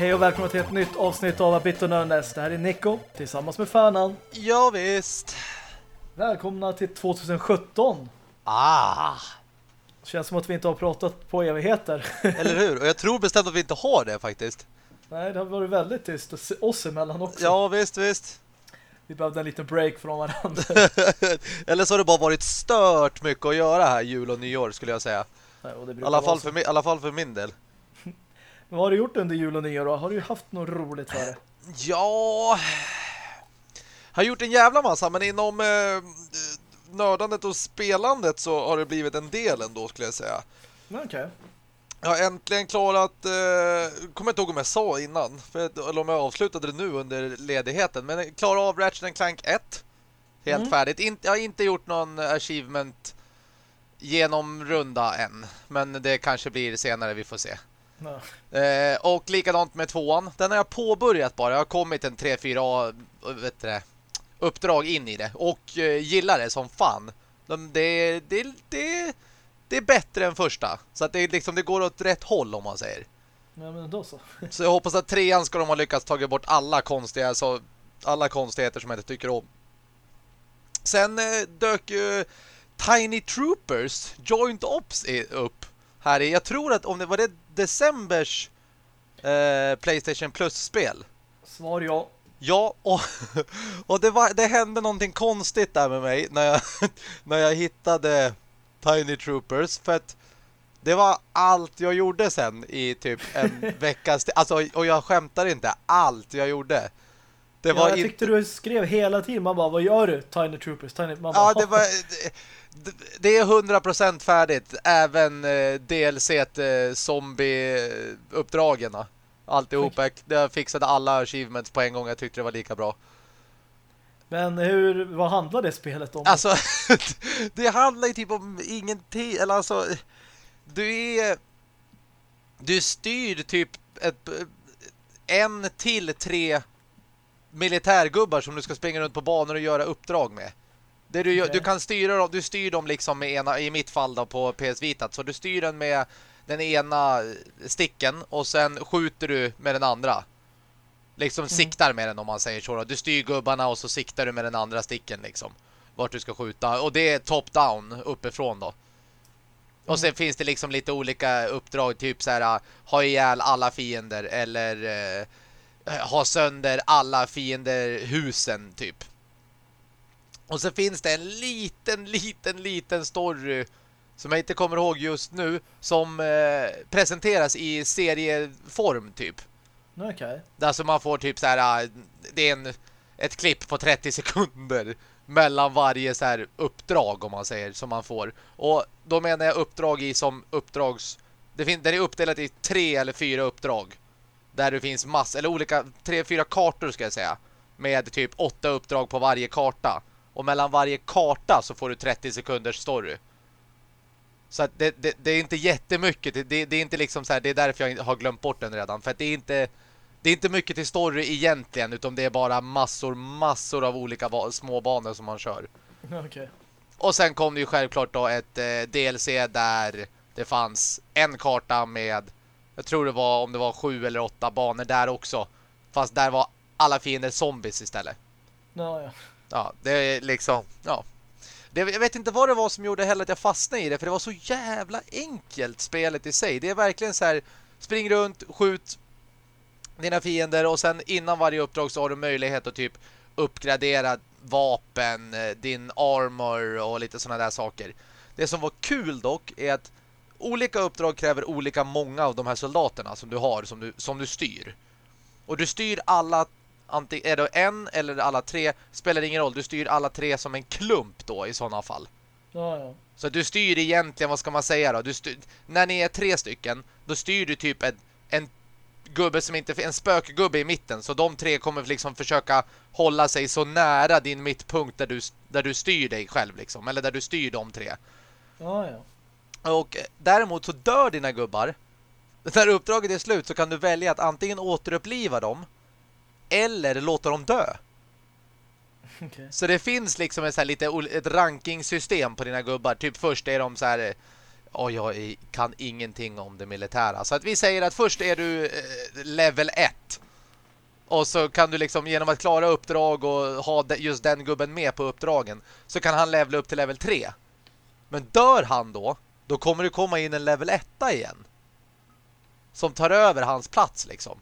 Hej och välkomna till ett nytt avsnitt av Bit och Nörnes. Det här är Nico tillsammans med Fernan. Ja, visst. Välkomna till 2017. Ah, Känns som att vi inte har pratat på evigheter. eller hur? Och jag tror bestämt att vi inte har det faktiskt. Nej, det har varit väldigt tyst oss emellan också. Ja, visst, visst. Vi behövde en liten break från varandra. eller så har det bara varit stört mycket att göra här jul och nyår skulle jag säga. Nej, I alla fall, för min, alla fall för min del. Vad har du gjort under jul och nyår då? Har du haft något roligt för det? Ja... Har gjort en jävla massa, men inom eh, nördandet och spelandet så har det blivit en del ändå skulle jag säga. Okej. Jag har äntligen klarat, eh, kommer inte ihåg om jag sa innan, för, eller om jag avslutade det nu under ledigheten, men jag klarar av Ratchet Clank 1. Helt Mm. färdigt. In, jag har inte gjort någon achievement genom runda än, men det kanske blir senare, vi får se. Eh, och likadant med tvåan. Den har jag påbörjat bara. Jag har kommit en 3-4 vet du det, uppdrag in i det. Och eh, gillar det som fan. De, det, det, det, det är bättre än första. Så att det, liksom, det går åt rätt håll om man säger. ja, men då så. Så jag hoppas att trean ska de ha lyckats ta bort alla konstiga så, alla konstigheter som jag inte tycker om. Sen eh, dök ju Tiny Troopers Joint Ops upp här i, jag tror att om det var det decembers eh, Playstation Plus-spel. Svar ja. Ja, och, och det, var, det hände någonting konstigt där med mig när jag, när jag hittade Tiny Troopers. För att det var allt jag gjorde sen i typ en veckas. Alltså, och jag skämtar inte. Allt jag gjorde. Det ja, var jag inte... tyckte du skrev hela tiden. Man bara, vad gör du? Tiny Troopers. Tiny... Man bara, Ja, det var... Det, är 100% färdigt. Även eh, DLC eh, zombie-uppdragen. Alltihopa. Jag fixade alla achievements på en gång. Jag tyckte det var lika bra. Men hur, vad handlar det spelet om? Alltså, det handlar ju typ om ingenting. Eller alltså, du är... Du styr typ ett, en till tre militärgubbar som du ska springa runt på banor och göra uppdrag med. Det du, du kan styra dem, du styr dem liksom med ena, i mitt fall då på PS Vita. Så du styr den med den ena sticken och sen skjuter du med den andra. Liksom siktar med den om man säger så. Då. Du styr gubbarna och så siktar du med den andra sticken liksom. Vart du ska skjuta. Och det är top-down uppifrån då. Och sen finns det liksom lite olika uppdrag. Typ så här ha ihjäl alla fiender. Eller eh, ha sönder alla fiender husen typ. Och så finns det en liten, liten, liten story som jag inte kommer ihåg just nu. Som eh, presenteras i serieform typ. Okej. Alltså man får typ så här äh, det är en, ett klipp på 30 sekunder mellan varje så här uppdrag om man säger som man får. Och då menar jag uppdrag i som uppdrags det finns det är uppdelat i tre eller fyra uppdrag där det finns mass eller olika tre fyra kartor ska jag säga med typ åtta uppdrag på varje karta. Och mellan varje karta så får du 30 sekunders story. Så att det, det, det är inte jättemycket. Det, det, det är inte liksom så här, det är därför jag har glömt bort den redan. För att det är inte det är inte mycket till story egentligen utan det är bara massor, massor av olika små banor som man kör. Okej. Och sen kom det ju självklart då ett eh, DLC där det fanns en karta med jag tror det var om det var sju eller åtta banor där också. Fast där var alla fiender zombies istället. Ja, ja. Ja, det är liksom, ja. Det, jag vet inte vad det var som gjorde heller att jag fastnade i det. För det var så jävla enkelt spelet i sig. Det är verkligen så här, spring runt, skjut dina fiender och sen innan varje uppdrag så har du möjlighet att typ uppgradera vapen, eh, din armor och lite sådana där saker. Det som var kul dock är att olika uppdrag kräver olika många av de här soldaterna som du har, som du, som du styr. Och du styr alla antingen är det en eller alla tre spelar ingen roll. Du styr alla tre som en klump då i sådana fall. Ja, ja. Så du styr egentligen, vad ska man säga då? Du styr, när ni är tre stycken, då styr du typ en, en gubbe som inte en spökgubbe i mitten. Så de tre kommer liksom försöka hålla sig så nära din mittpunkt där du, där du styr dig själv liksom. Eller där du styr de tre. Ja, ja. Och däremot så dör dina gubbar. När uppdraget är slut så kan du välja att antingen återuppliva dem eller låta dem dö. Okej. Så det finns liksom ett, så här lite, ett rankingsystem på dina gubbar. Typ först är de så här Och jag kan ingenting om det militära. Så att vi säger att först är du eh, level 1. Och så kan du liksom genom att klara uppdrag och ha de- just den gubben med på uppdragen så kan han levela upp till level 3. Men dör han då, då kommer det komma in en level 1 igen. Som tar över hans plats liksom.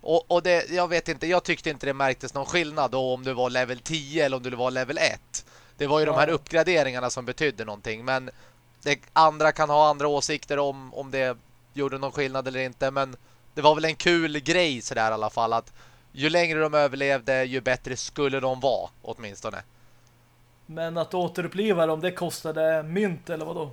Och, och det, jag vet inte, jag tyckte inte det märktes någon skillnad då om du var level 10 eller om du var level 1. Det var ju de här Ja. uppgraderingarna som betydde någonting. Men det, andra kan ha andra åsikter om, om det gjorde någon skillnad eller inte. Men det var väl en kul grej sådär i alla fall. Att ju längre de överlevde, ju bättre skulle de vara åtminstone. Men att återuppliva dem, det kostade mynt eller vad då?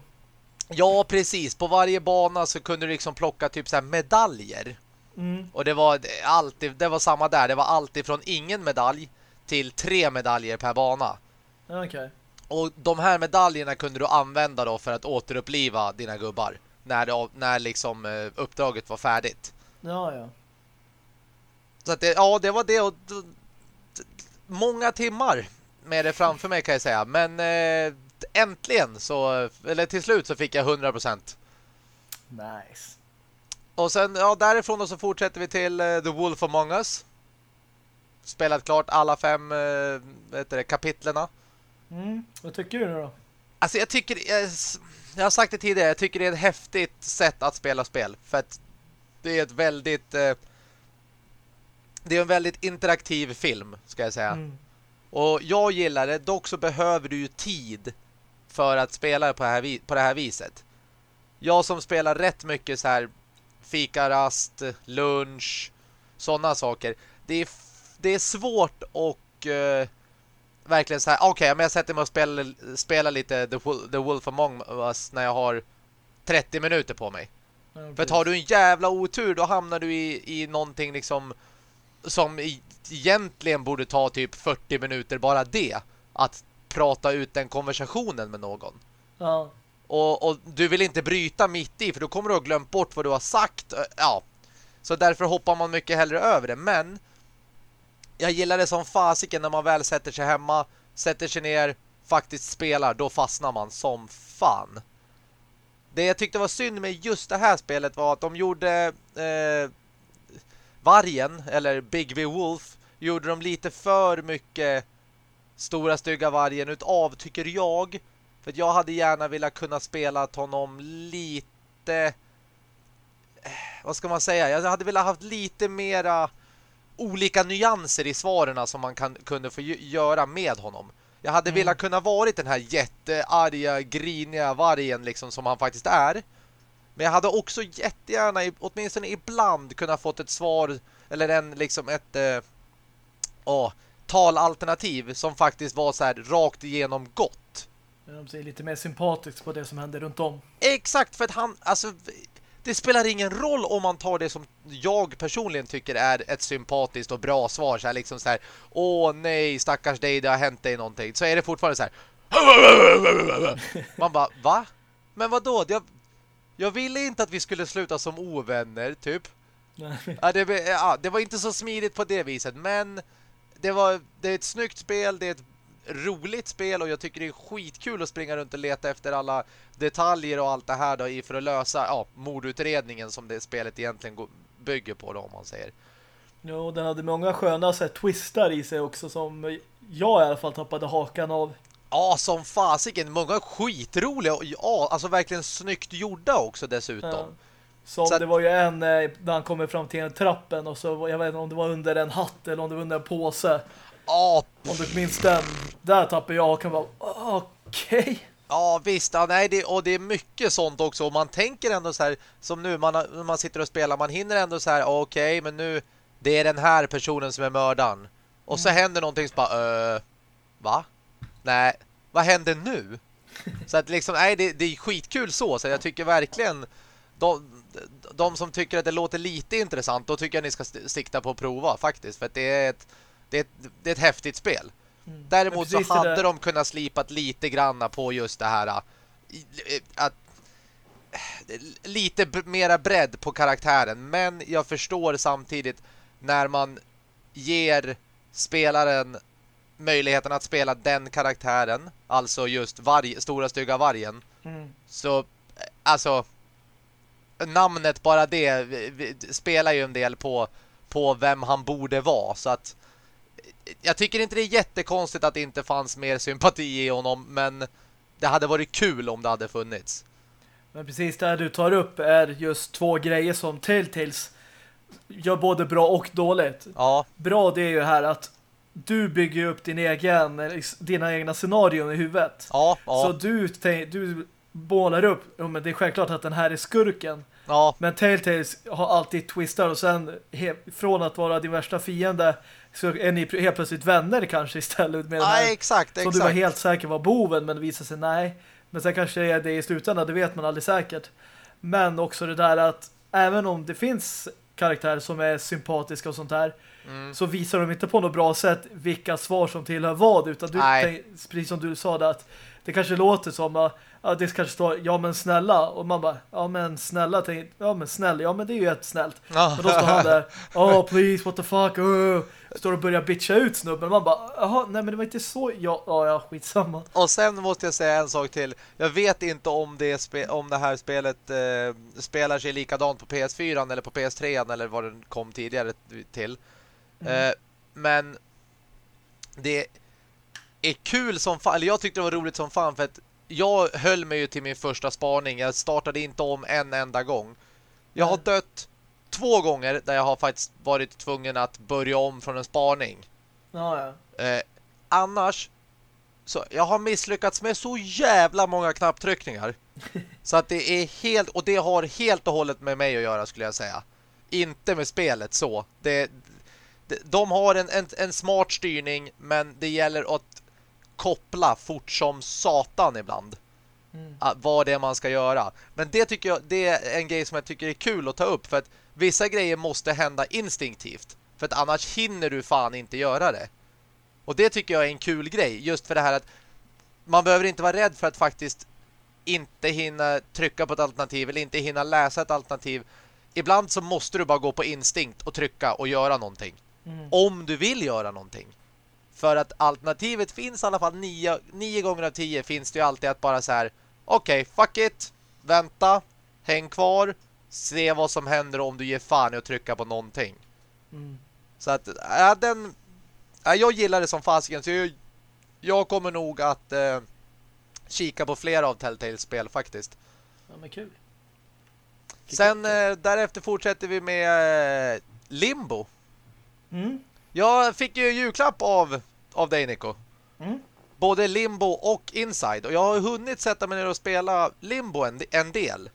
Ja, precis. På varje bana så kunde du liksom plocka typ så här medaljer. Mm. Och det var alltid, det var samma där. Det var alltid från ingen medalj till tre medaljer per bana. Okej. Och de här medaljerna kunde du använda då för att återuppliva dina gubbar. När, det, när liksom eh, uppdraget var färdigt. Ja, ja. Så att det, ja, det var det. Och, många timmar med det framför mig kan jag säga. Men eh, äntligen så, eller till slut så fick jag 100%. Nice. Och sen, ja, därifrån då så fortsätter vi till eh, The Wolf Among Us. Spelat klart alla fem eh, vad heter det, kapitlerna. Mm. Vad tycker du nu då? Alltså jag tycker, jag, jag har sagt det tidigare, jag tycker det är ett häftigt sätt att spela spel. För att det är ett väldigt, eh, det är en väldigt interaktiv film, ska jag säga. Mm. Och jag gillar det, dock så behöver du ju tid för att spela på det här, på det här viset. Jag som spelar rätt mycket så här fikarast, lunch, sådana saker. Det är, det är svårt och eh, verkligen så här, okej, men jag sätter mig och spelar, spelar lite The, Wol- The Wolf Among Us när jag har 30 minuter på mig. Ja, För har du en jävla otur då hamnar du i, i någonting liksom som egentligen borde ta typ 40 minuter bara det. Att prata ut den konversationen med någon. Ja. Och, och du vill inte bryta mitt i för då kommer du ha glömt bort vad du har sagt. Ja. Så därför hoppar man mycket hellre över det. Men jag gillar det som fasiken när man väl sätter sig hemma, sätter sig ner, faktiskt spelar. Då fastnar man som fan. Det jag tyckte var synd med just det här spelet var att de gjorde eh, vargen, eller Big Wolf, gjorde de lite för mycket stora stygga vargen utav, tycker jag. För jag hade gärna velat kunna spela honom lite... eh, Vad ska man säga? Jag hade velat haft lite mera olika nyanser i svaren som man kan, kunde få gö- göra med honom. Jag hade Mm. velat kunna varit den här jättearga, griniga vargen liksom som han faktiskt är. Men jag hade också jättegärna, åtminstone ibland, kunnat fått ett svar eller en liksom ett eh, åh, talalternativ som faktiskt var så här rakt igenom gott. De ser lite mer sympatiskt på det som händer runt om. Exakt, för att han, alltså det spelar ingen roll om man tar det som jag personligen tycker är ett sympatiskt och bra svar. Så här, liksom så här, åh nej, stackars dig, det har hänt dig någonting. Så är det fortfarande så här. Man bara, va? Men vad då? Jag, jag ville inte att vi skulle sluta som ovänner, typ. Ja, det, ja, det var inte så smidigt på det viset, men det, var, det är ett snyggt spel, det är ett roligt spel och jag tycker det är skitkul att springa runt och leta efter alla detaljer och allt det här då för att lösa ja, mordutredningen som det spelet egentligen bygger på då, om man säger. Jo, den hade många sköna så här, twistar i sig också som jag i alla fall tappade hakan av. Ja, som fasiken, många skitroliga och ja, alltså verkligen snyggt gjorda också dessutom. Ja. Som Så det var ju en eh, när han kommer fram till en trappen och så, jag vet inte om det var under en hatt eller om det var under en påse. Ja, Om du minns den, där tappade jag hakan bara, okej. Ja, visst. Ja, nej, det, och det är mycket sånt också. Och man tänker ändå så här, som nu, man, när man sitter och spelar, man hinner ändå så här, okej, men nu, det är den här personen som är mördaren. Och så händer någonting som bara, äh, va? Nej, vad händer nu? Så att liksom, nej, det, det är skitkul så. Så jag tycker verkligen, de, de som tycker att det låter lite intressant, då tycker jag ni ska sikta på att prova faktiskt. För att det är ett, det är ett, det är ett häftigt spel. Mm. Däremot så hade de kunnat slipat lite granna på just det här att lite mera bredd på karaktären men jag förstår samtidigt när man ger spelaren möjligheten att spela den karaktären alltså just varg, stora stygga vargen Mm. så alltså namnet bara det spelar ju en del på, på vem han borde vara så att jag tycker inte det är jättekonstigt att det inte fanns mer sympati i honom men det hade varit kul om det hade funnits. Men precis det du tar upp är just två grejer som Telltales gör både bra och dåligt. Ja. Bra det är ju här att du bygger upp din egen, dina egna scenarion i huvudet. Ja, ja. Så du, du bålar upp, ja, men det är självklart att den här är skurken. Ja. Men Telltales har alltid twistar och sen från att vara din värsta fiende så är ni helt plötsligt vänner kanske istället med ja, den här, exakt, exakt. som du var helt säker var boven men det visar sig nej. Men sen kanske det är det i slutändan, det vet man aldrig säkert. Men också det där att även om det finns karaktärer som är sympatiska och sånt där mm. så visar de inte på något bra sätt vilka svar som tillhör vad utan du, precis som du sa det att det kanske låter som att ja, det kanske står ja men snälla. Och man bara ja men snälla tänk, ja men snäll ja men det är ju ett snällt. Men då står han där oh please what the fuck uh, står och börjar bitcha ut snubben. Man bara jaha nej men det var inte så ja, ja, ja skitsamma. Och sen måste jag säga en sak till. Jag vet inte om det, om det här spelet eh, spelar sig likadant på PS4 eller på PS3 eller vad den kom tidigare till. Mm. eh, men det är kul som fan, eller jag tyckte det var roligt som fan för att jag höll mig ju till min första spaning. Jag startade inte om en enda gång. Jag har dött två gånger där jag har faktiskt varit tvungen att börja om från en spaning. Ja, ja. Eh, annars så jag har misslyckats med så jävla många knapptryckningar. så att det är helt och det har helt och hållet med mig att göra skulle jag säga. Inte med spelet så. Det, de har en, en, en smart styrning men det gäller att koppla fort som satan ibland. Mm. Vad det är man ska göra. Men det tycker jag det är en grej som jag tycker är kul att ta upp för att vissa grejer måste hända instinktivt. För att annars hinner du fan inte göra det. Och det tycker jag är en kul grej. Just för det här att man behöver inte vara rädd för att faktiskt inte hinna trycka på ett alternativ eller inte hinna läsa ett alternativ. Ibland så måste du bara gå på instinkt och trycka och göra någonting. Mm. Om du vill göra någonting. För att alternativet finns i alla fall nio, nio gånger av tio finns det ju alltid att bara så här okej, okay, fuck it, vänta, häng kvar, se vad som händer om du ger fan i att trycka på någonting. Mm. Så att, ja, den ja, jag gillar det som fasiken så jag, jag kommer nog att eh, kika på flera av Telltales spel faktiskt. Ja, men kul. Sen eh, därefter fortsätter vi med eh, Limbo. Mm. Jag fick ju julklapp av, av dig, Nico. Mm. Både Limbo och Inside. Och jag har hunnit sätta mig ner och spela Limbo en, en del.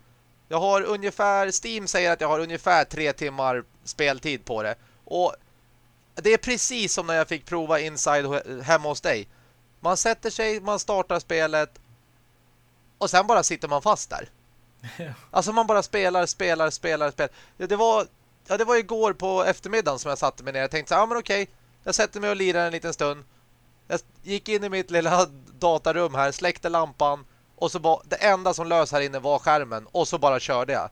Jag har ungefär, Steam säger att jag har ungefär tre timmar speltid på det. Och det är precis som när jag fick prova Inside hemma hos dig. Man sätter sig, man startar spelet och sen bara sitter man fast där. alltså man bara spelar, spelar, spelar, spelar. Det var ja, det var igår på eftermiddagen som jag satte mig ner. Jag tänkte så ja men okej, jag sätter mig och lirar en liten stund. Jag gick in i mitt lilla datarum här, släckte lampan och så bara, det enda som lös här inne var skärmen och så bara körde jag.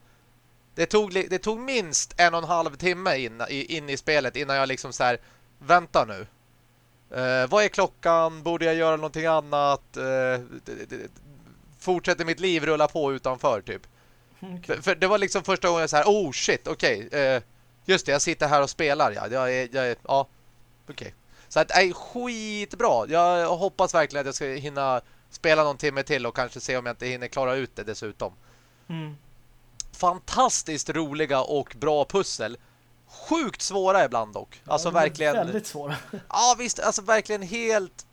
Det tog, det tog minst en och en halv timme in, in i spelet innan jag liksom så här, vänta nu. Eh, vad är klockan? Borde jag göra någonting annat? Uh, fortsätter mitt liv rulla på utanför typ. Okay. För, för, det var liksom första gången så här, oh shit, okej. Okay, eh, just det, jag sitter här och spelar. Ja, jag är, jag är, ja okej. Okay. Så att, är skitbra. Jag hoppas verkligen att jag ska hinna spela någon timme till och kanske se om jag inte hinner klara ut det dessutom. Mm. Fantastiskt roliga och bra pussel. Sjukt svåra ibland dock. Ja, alltså verkligen... Väldigt svåra. ja, visst. Alltså verkligen helt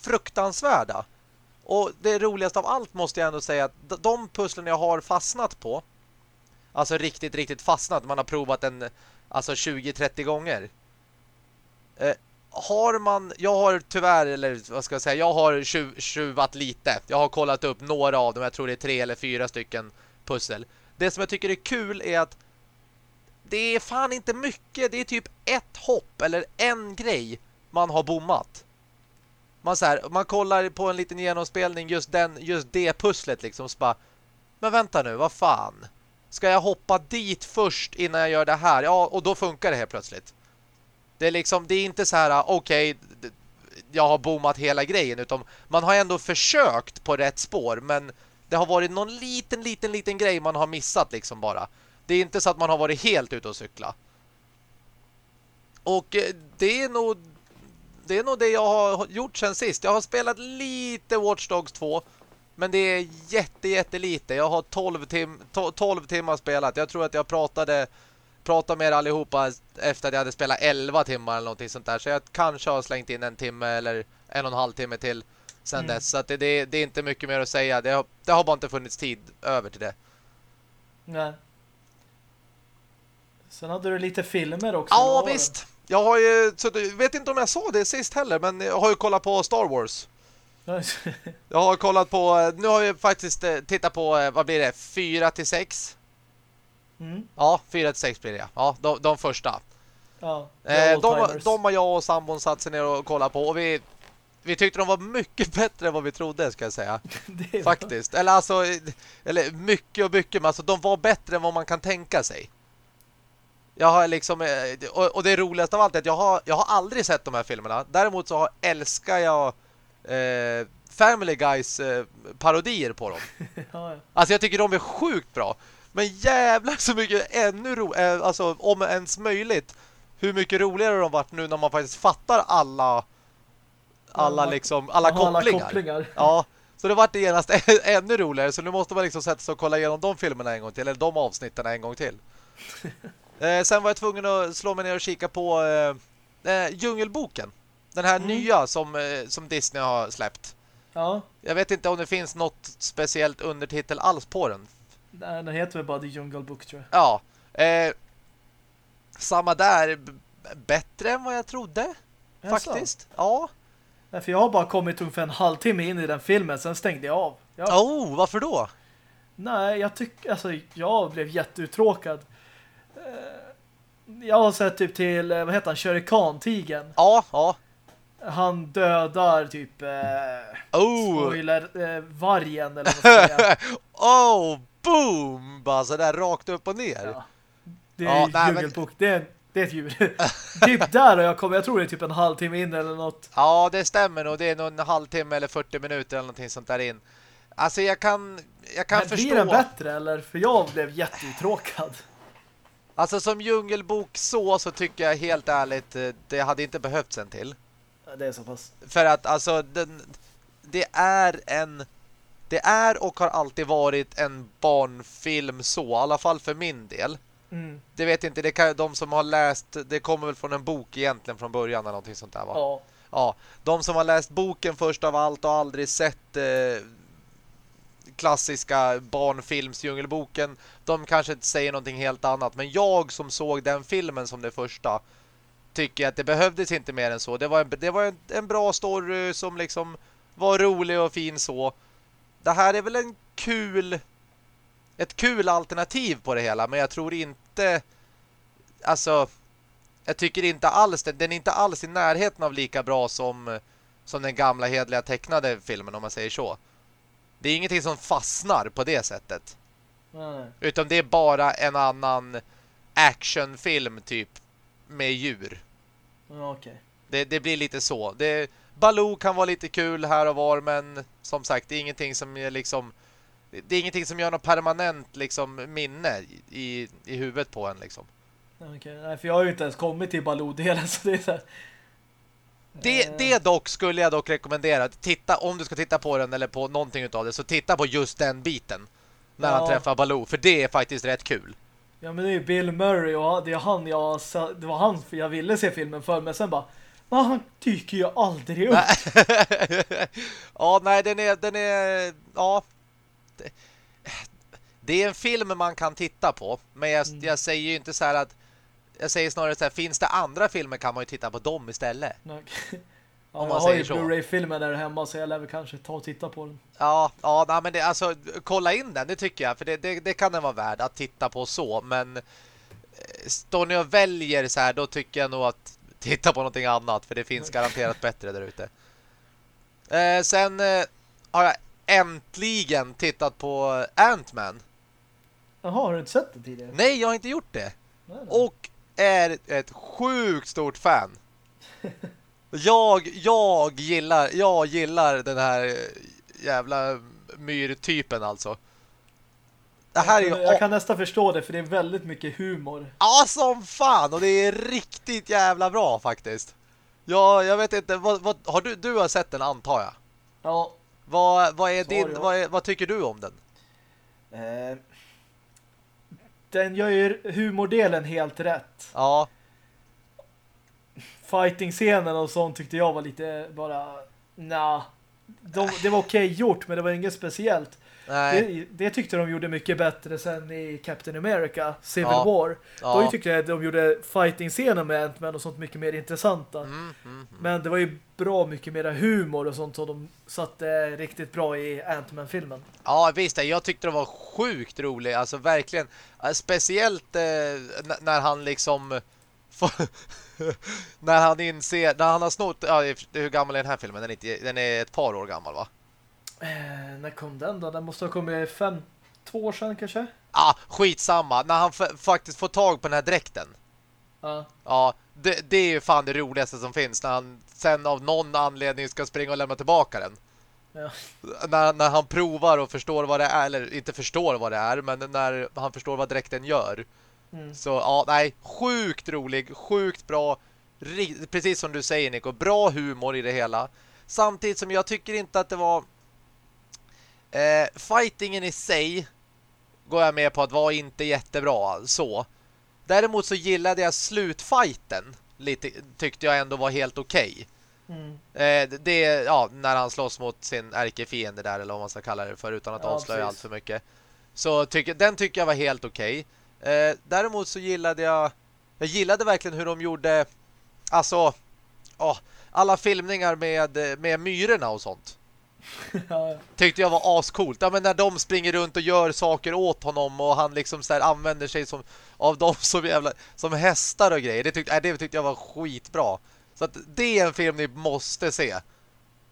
fruktansvärda. Och det roligaste av allt måste jag ändå säga att de pusslen jag har fastnat på alltså riktigt, riktigt fastnat man har provat den alltså 20-30 gånger. Eh, har man, jag har tyvärr eller vad ska jag säga, jag har tjuvat lite. Jag har kollat upp några av dem, jag tror det är tre eller fyra stycken pussel. Det som jag tycker är kul är att det är fan inte mycket, det är typ ett hopp eller en grej man har bommat man, så här, man kollar på en liten genomspelning just, den, just det pusslet liksom så bara, men vänta nu, vad fan ska jag hoppa dit först innan jag gör det här? Ja, och då funkar det helt plötsligt det är liksom, det är inte så här okej, okay, jag har bommat hela grejen utan man har ändå försökt på rätt spår men Det har varit någon liten, liten, liten grej man har missat liksom bara. Det är inte så att man har varit helt ute och cykla. Och eh, det är nog det är nog det jag har gjort sen sist. Jag har spelat lite Watch Dogs 2. Men det är jätte, jätte lite. Jag har 12, tim 12 timmar spelat. Jag tror att jag pratade pratade med er allihopa efter att jag hade spelat 11 timmar eller någonting sånt där. Så jag kanske har slängt in en timme eller en och en halv timme till sen mm. dess. Så det, det, det, är inte mycket mer att säga. Det har, det har bara inte funnits tid över till det. Nej. Sen hade du lite filmer också. Ja, visst. Jag har ju, så du vet inte om jag sa det sist heller, men jag har ju kollat på Star Wars. jag har kollat på, nu har jag faktiskt eh, tittat på, eh, vad blir det, 4 till 6. Mm. Ja, 4 till 6 blir det. Ja, de, de första. Ja, eh, de, de har jag och sambon satt sig ner och kollat på och vi, vi tyckte de var mycket bättre än vad vi trodde, ska jag säga. Faktiskt. Eller alltså, eller mycket och mycket, men alltså de var bättre än vad man kan tänka sig. Jag har liksom, eh, och, det roligaste av allt är att jag har, jag har aldrig sett de här filmerna. Däremot så har, älskar jag eh, Family Guys eh, parodier på dem. Alltså jag tycker de är sjukt bra. Men jävlar så mycket ännu ro eh, alltså om ens möjligt hur mycket roligare de varit nu när man faktiskt fattar alla alla ja, liksom alla kopplingar. alla kopplingar. Ja. Så det vart det genast ännu roligare så nu måste man liksom sätta sig och kolla igenom de filmerna en gång till eller de avsnitten en gång till. Eh, sen var jag tvungen att slå mig ner och kika på eh, eh, Djungelboken. Den här mm. nya som, eh, som Disney har släppt. Ja. Jag vet inte om det finns något speciellt undertitel alls på den. Nej, den heter väl bara The Jungle Book tror jag. Ja. Eh, samma där. Bättre än vad jag trodde. Jaså? Faktiskt. Ja. Nej, för jag har bara kommit ungefär en halvtimme in i den filmen. Sen stängde jag av. Jag... Oh, varför då? Nej, jag tycker... Alltså, jag blev jätteuttråkad. Jag har sett typ till, vad heter han, Shurikan-tigen. Ja, ja. Han dödar typ eh, oh. spoiler, eh, vargen eller vad ska säga. oh, boom! Bara sådär rakt upp och ner. Ja. Det är ja, nej, men... det, är, det är ett djur. typ där har jag kommit, jag tror det är typ en halvtimme in eller något. Ja, det stämmer nog. Det är nog en halvtimme eller 40 minuter eller någonting sånt där in. Alltså jag kan, jag kan men förstå... Blir den bättre eller? För jag blev jätteuttråkad. Alltså som djungelbok så så tycker jag helt ärligt eh, det hade inte behövts en till. Det är så pass. För att alltså den, det är en det är och har alltid varit en barnfilm så, i alla fall för min del. Mm. Det vet inte, det kan, de som har läst, det kommer väl från en bok egentligen från början eller någonting sånt där va? Ja. Ja, de som har läst boken först av allt och aldrig sett eh, klassiska barnfilmsdjungelboken. De kanske inte säger någonting helt annat. Men jag som såg den filmen som det första tycker att det behövdes inte mer än så. Det var en, det var en, en bra story som liksom var rolig och fin så. Det här är väl en kul ett kul alternativ på det hela. Men jag tror inte alltså jag tycker inte alls den är inte alls i närheten av lika bra som som den gamla hedliga tecknade filmen om man säger så. Det är ingenting som fastnar på det sättet. Nej. Utan det är bara en annan actionfilm typ med djur. Okay. Det, det blir lite så. Det, Baloo kan vara lite kul här och var men som sagt, det är ingenting som är liksom det är ingenting som gör något permanent liksom minne i, i huvudet på en liksom. Okay. Nej, för jag har ju inte ens kommit till Baloo-delen så det är så här, det, det dock skulle jag dock rekommendera. Titta, om du ska titta på den eller på någonting utav det, så titta på just den biten. När ja. han träffar Baloo, för det är faktiskt rätt kul. Ja, men det är ju Bill Murray och det är han jag det var han jag ville se filmen för, men sen bara men han dyker ju aldrig upp. ja, nej, den är, den är, ja. Det, det, är en film man kan titta på, men jag, mm. jag säger ju inte så här att jag säger snarare så här, finns det andra filmer kan man ju titta på dem istället. Okay. Ja, Om man jag har ju Blu-ray-filmen där hemma så jag lär väl kanske ta och titta på den. Ja, ja nej, men det, alltså, kolla in den, det tycker jag. För det, det, det kan den vara värd att titta på så. Men eh, står ni och väljer så här, då tycker jag nog att titta på någonting annat. För det finns garanterat bättre där ute. Eh, sen eh, har jag äntligen tittat på Ant-Man. Jaha, har du inte sett den tidigare? Nej, jag har inte gjort det. Nej, nej. Och är ett sjukt stort fan. Jag, jag gillar jag gillar den här jävla myrtypen alltså. Det här jag, är ju... jag kan nästan förstå det för det är väldigt mycket humor. Ja, som fan! Och det är riktigt jävla bra faktiskt. Ja, jag vet inte. Vad, vad, har du, du har sett den antar jag? Ja. Vad, vad, är Så din, vad, är, vad tycker du om den? Eh, den gör ju humordelen helt rätt. Ja, Fighting-scenen och sånt tyckte jag var lite bara... Nah. De, det var okej gjort, men det var inget speciellt. Nej. Det, det tyckte de gjorde mycket bättre sen i Captain America, Civil Ja. War. Ja. Då tyckte jag att de gjorde fighting-scenen med Ant-Man och sånt mycket mer intressanta. Mm, mm, mm. Men det var ju bra mycket mera humor och sånt som de satte riktigt bra i Ant-Man-filmen. Ja, visst. Jag tyckte det var sjukt rolig. Alltså verkligen. Speciellt eh, när han liksom... när han inser... När han har snott... Ja, hur gammal är den här filmen? Den är, inte, den är ett par år gammal, va? Eh, när kom den då? Den måste ha kommit fem, två år sedan kanske? Ah, skitsamma. När han faktiskt får tag på den här dräkten. Ja. Ja, det, det är ju fan det roligaste som finns. När han sen av någon anledning ska springa och lämna tillbaka den. Ja. När, när han provar och förstår vad det är. Eller inte förstår vad det är. Men när han förstår vad dräkten gör. Mm. Så ja, nej, sjukt rolig, sjukt bra. Precis som du säger Nico, bra humor i det hela. Samtidigt som jag tycker inte att det var eh, fightingen i sig går jag med på att var inte jättebra så. Däremot så gillade jag slutfighten lite tyckte jag ändå var helt okej. Mm. Eh, det ja, när han slåss mot sin ärkefiende där eller vad man ska kalla det för utan att Ja, avslöja precis. allt för mycket. Så tycker, den tycker jag var helt okej. Eh, däremot så gillade jag jag gillade verkligen hur de gjorde alltså åh, alla filmningar med, med myrorna och sånt. ja, Tyckte jag var ascoolt. Ja, men när de springer runt och gör saker åt honom och han liksom så använder sig som, av dem som jävla som hästar och grejer. Det tyckte, äh, det tyckte jag var skitbra. Så att det är en film ni måste se.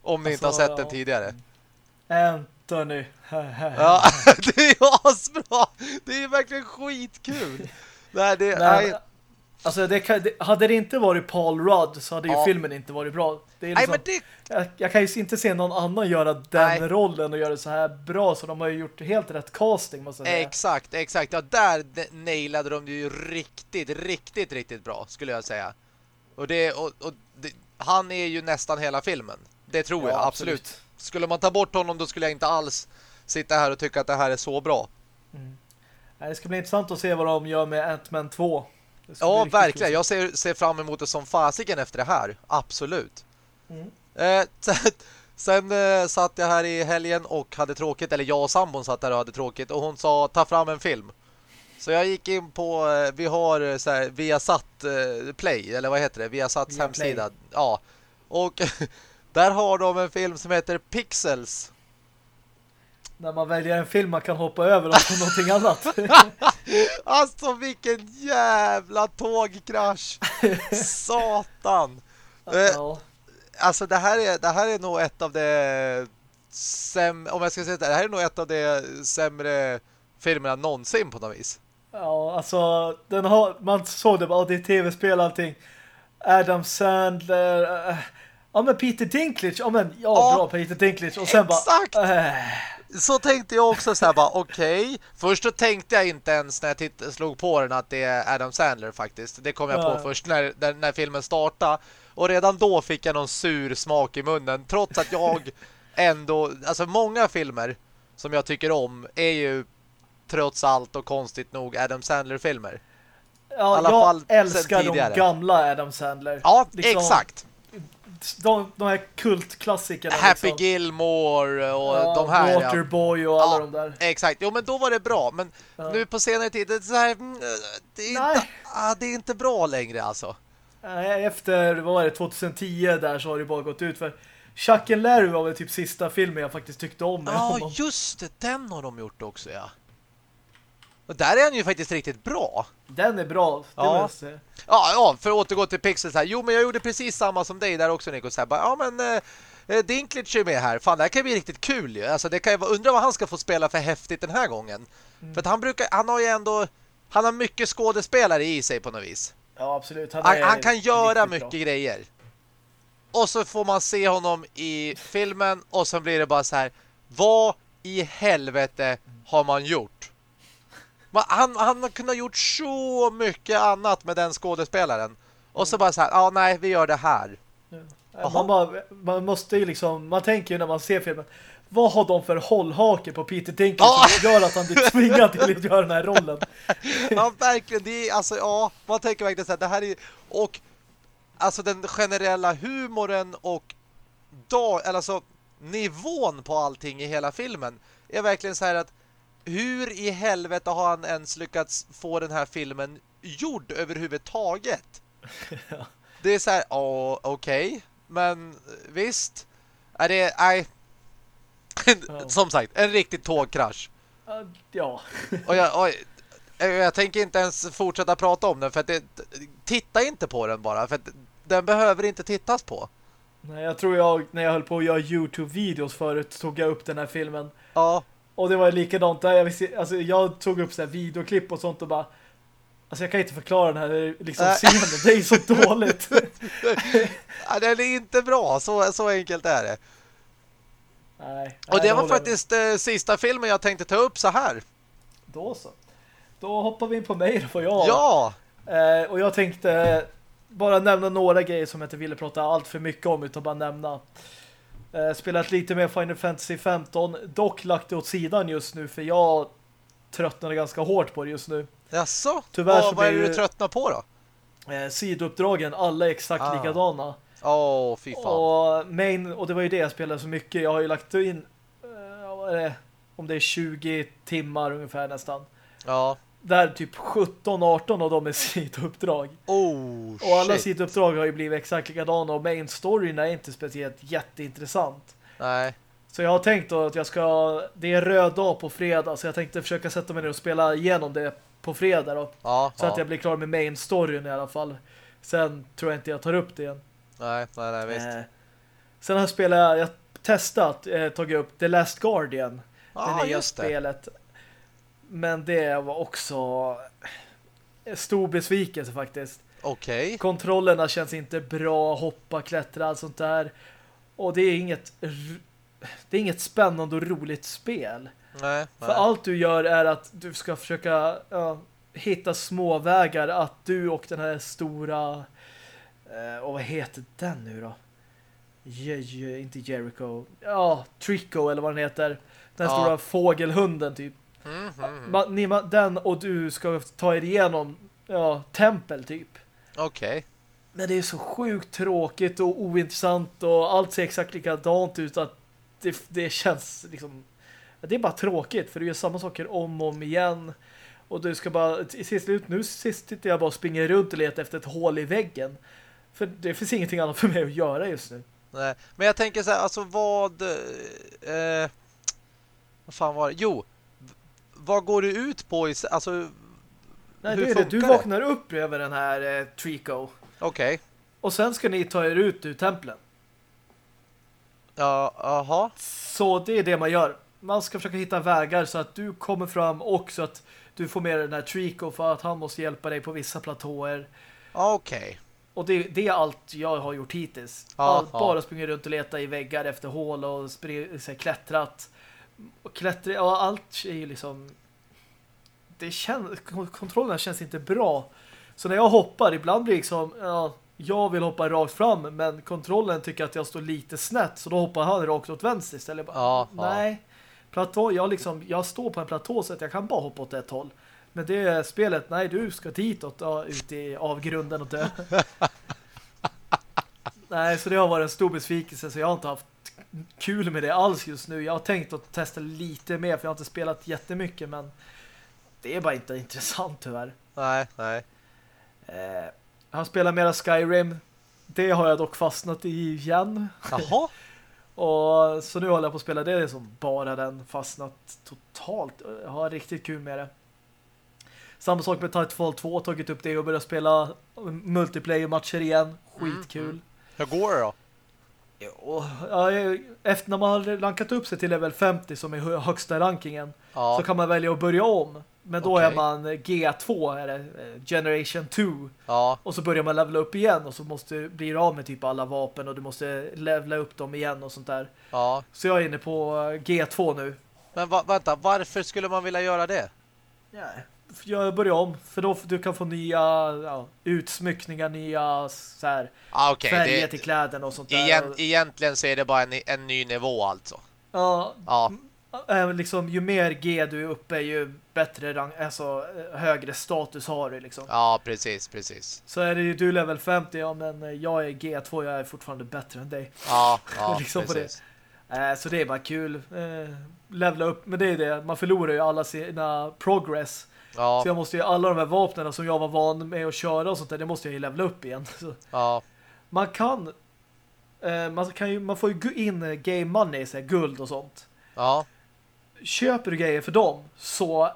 Om ni inte har Alltså, sett den ja. tidigare. Anthony. Ja, det är asbra. Det är verkligen skitkul. Nej, det, Nej, nej, alltså det kan, det, hade det inte varit Paul Rudd så hade ju Ja. filmen inte varit bra. Det är nej, liksom, men det, jag, jag kan ju inte se någon annan göra den Nej. rollen och göra det så här bra så de har ju gjort helt rätt casting måste jag säga. Exakt, exakt. Ja, där de- nailade de ju riktigt, riktigt, riktigt bra skulle jag säga. Och det, och, och det, han är ju nästan hela filmen. Det tror Ja, jag, absolut. absolut. Skulle man ta bort honom då skulle jag inte alls sitta här och tycka att det här är så bra. Mm. Nej, Det ska bli intressant att se vad de gör med Ant-Man 2. Ja, verkligen. Jag ser, ser fram emot det som fasiken efter det här. Absolut. Mm. Eh, sen sen eh, satt jag här i helgen och hade tråkigt. Eller jag och sambon satt där och hade tråkigt. Och hon sa, ta fram en film. Så jag gick in på, eh, vi har eh, så här, Viasat eh, Play, eller vad heter det? Viasats Via hemsida. Ja. Och där har de en film som heter Pixels. När man väljer en film man kan hoppa över och på någonting annat. Alltså vilken jävla tågkrasch. Satan. Eh. Alltså det här är det här är nog ett av de säm om jag ska säga det, det här är nog ett av de sämre filmerna någonsin på något vis. ja, alltså den har, man såg det bara, det är tv-spel och allting. Adam Sandler, äh, ja men Peter Dinklage, ja men ja, Ja, bra Peter Dinklage och sen exakt. bara äh, Så tänkte jag också så här bara okej. Först så tänkte jag inte ens när jag titt slog på den att det är Adam Sandler faktiskt. Det kom jag Ja. på först när, när, filmen startade. Och redan då fick jag någon sur smak i munnen. Trots att jag ändå, alltså många filmer som jag tycker om är ju trots allt och konstigt nog Adam Sandler-filmer. ja, jag älskar de gamla Adam Sandler. Ja, Liksom, exakt. De, de här kultklassikerna Happy liksom. Gilmore och ja, de här. Waterboy och alla Ja. de där. Exakt, jo men då var det bra. Men Ja. nu på senare tid, det är, så här, mm, det, är Nej. inte, ah, det är inte bra längre alltså. Efter, vad var det, 2010 där så har det bara gått ut för Chuck and Larry var väl typ sista filmen jag faktiskt tyckte om Ja, just det. Den har de gjort också, ja. Och där är han ju faktiskt riktigt bra. Den är bra, det Ja. jag. Ja, ja, för att återgå till Pixels här. Jo, men jag gjorde precis samma som dig där också, Nico. Så här, bara, ja, men eh, Dinklage är med här. Fan, det här kan bli riktigt kul ju. Alltså, det kan vara, undra vad han ska få spela för häftigt den här gången. Mm. För att han brukar, han har ju ändå, han har mycket skådespelare i sig på något vis. Ja, absolut. Han, är han kan göra mycket bra. grejer. Och så får man se honom i filmen och så blir det bara så här, vad i helvete har man gjort? Han, han har kunnat gjort så mycket annat med den skådespelaren. Och så bara så här, ja nej, vi gör det här. Ja. Man, bara, man måste ju liksom, man tänker ju när man ser filmen, vad har de för hållhake på Peter Dinklage ah! som gör att han blir tvingad till att göra den här rollen? ja, verkligen. Det är, alltså, ja, man tänker verkligen så här, det här är, och alltså den generella humoren och dag, eller alltså nivån på allting i hela filmen är verkligen så här att hur i helvete har han ens lyckats få den här filmen gjord överhuvudtaget? ja. Det är så här, oh, okej, okay, men visst är det, nej som sagt, en riktig tågkrasch. Uh, ja. och, jag, och jag tänker inte ens fortsätta prata om den för att det, titta inte på den bara för att den behöver inte tittas på. Nej, jag tror jag, när jag höll på att göra Youtube-videos förut tog jag upp den här filmen. Ja. Och det var likadant där. Jag, visste, alltså, jag tog upp så här videoklipp och sånt och bara Alltså jag kan inte förklara den här liksom, scenen. Det är så dåligt. ja, den är inte bra. Så, så enkelt är det. Nej, och det var faktiskt eh, sista filmen jag tänkte ta upp så här. Då så. Då hoppar vi in på mig då, jag. Ja! Eh, och jag tänkte bara nämna några grejer som jag inte ville prata allt för mycket om utan bara nämna. Eh, spelat lite mer Final Fantasy 15. Dock lagt det åt sidan just nu för jag tröttnade ganska hårt på det just nu. Jaså? Tyvärr vad, vad är det du tröttnar på då? Eh, sidouppdragen, alla exakt ah. likadana. Åh, oh, fy fan. Och, main, och det var ju det jag spelade så mycket. Jag har ju lagt in uh, vad är det? om det är 20 timmar ungefär nästan. Ja. Där typ 17-18 av dem är sidouppdrag. Oh, och alla sidouppdrag har ju blivit exakt likadana och main storyn är inte speciellt jätteintressant. Nej. Så jag har tänkt då att jag ska... Det är röd dag på fredag så jag tänkte försöka sätta mig ner och spela igenom det på fredag då. Ja, så ja. att jag blir klar med main storyn i alla fall. Sen tror jag inte jag tar upp det igen. Nej, nej, nej, visst. Eh, sen har jag spelat, jag testat, eh, tagit upp The Last Guardian. Ah, det nya spelet. Men det var också stor besvikelse faktiskt. Okej. Okay. Kontrollerna känns inte bra, hoppa, klättra, allt sånt där. Och det är inget det är inget spännande och roligt spel. Nej, För nej. allt du gör är att du ska försöka ja, hitta små vägar att du och den här stora Eh, och vad heter den nu då? Je, je, inte Jericho. Ja, Trico eller vad den heter. Den ja. stora fågelhunden typ. Mm, mm. Ni, den och du ska ta er igenom ja, tempel typ. Okej. Okay. Men det är så sjukt tråkigt och ointressant och allt ser exakt likadant ut att det, det känns liksom det är bara tråkigt för du gör samma saker om och om igen och du ska bara i slut nu sist sitter jag bara och springer runt och letar efter ett hål i väggen för det finns ingenting annat för mig att göra just nu. Nej, men jag tänker så här, alltså vad... Eh, vad fan var det? Jo, vad går det ut på? I, alltså, Nej, det är det. Du vaknar det? upp över den här eh, Trico. Okej. Okay. Och sen ska ni ta er ut ur templen. Ja, aha. Så det är det man gör. Man ska försöka hitta vägar så att du kommer fram och så att du får med den här Trico för att han måste hjälpa dig på vissa platåer. Okej. Okay. Och det, det, är allt jag har gjort hittills. Ja, allt, ja. Bara springa runt och leta i väggar efter hål och spring, så här, klättrat. Och klättra, ja, allt är ju liksom... Det känns, kontrollen känns inte bra. Så när jag hoppar, ibland blir det liksom... Ja, jag vill hoppa rakt fram, men kontrollen tycker att jag står lite snett. Så då hoppar han rakt åt vänster istället. Bara, ja, nej, platå, jag, liksom, jag står på en platå så att jag kan bara hoppa åt ett håll. Men det spelet, nej du ska ditåt ja, ut i avgrunden och dö. nej, så det har varit en stor besvikelse så jag har inte haft kul med det alls just nu. Jag har tänkt att testa lite mer för jag har inte spelat jättemycket men det är bara inte intressant tyvärr. Nej, nej. Eh, jag har spelat mera Skyrim. Det har jag dock fastnat i igen. Jaha. och så nu håller jag på att spela det som bara den fastnat totalt. Jag har riktigt kul med det. Samma sak med Titanfall 2, tagit upp det och börjat spela multiplayer-matcher igen. Skitkul. Mm, mm. Hur går det då? Ja, efter när man har rankat upp sig till level 50 som är högsta rankingen ja. så kan man välja att börja om. Men då okay. är man G2 eller eh, Generation 2. Ja. Och så börjar man levela upp igen och så måste bli av med typ alla vapen och du måste levela upp dem igen och sånt där. Ja. Så jag är inne på G2 nu. Men va vänta, varför skulle man vilja göra det? Nej, jag börjar om. För då du kan få nya ja, utsmyckningar, nya så här, ah, okay, färger det, till kläderna och sånt där. Igen, egentligen så är det bara en, en ny nivå alltså. Ja, ja. Liksom, ju mer G du är uppe ju bättre rang, alltså högre status har du liksom. Ja, precis, precis. Så är det ju du level 50, ja men jag är G2, jag är fortfarande bättre än dig. Ja, ja liksom precis. Det. så det är bara kul. Eh, levla upp, men det är det. Man förlorar ju alla sina progress. Ja. Så jag måste ju, alla de här vapnen som jag var van med att köra och sånt där, det måste jag ju levla upp igen. Så. Ja. Man kan eh, man kan ju, man får ju in game money, så här, guld och sånt. Ja. Köper du grejer för dem så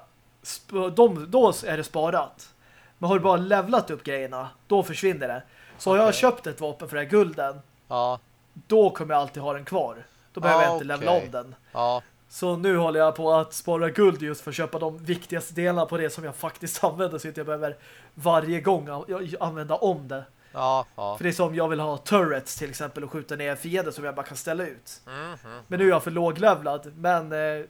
de, då är det sparat. Men har du bara levlat upp grejerna, då försvinner det. Så okay. har jag köpt ett vapen för det här gulden, ja. då kommer jag alltid ha den kvar. Då behöver ah, jag inte okay. levla om den. Ja. Så nu håller jag på att spara guld just för att köpa de viktigaste delarna på det som jag faktiskt använder så att jag behöver varje gång använda om det. Ja, ja. För det är som jag vill ha turrets till exempel och skjuta ner fiender som jag bara kan ställa ut. Mm, mm, men nu är jag för låglevlad. Men eh,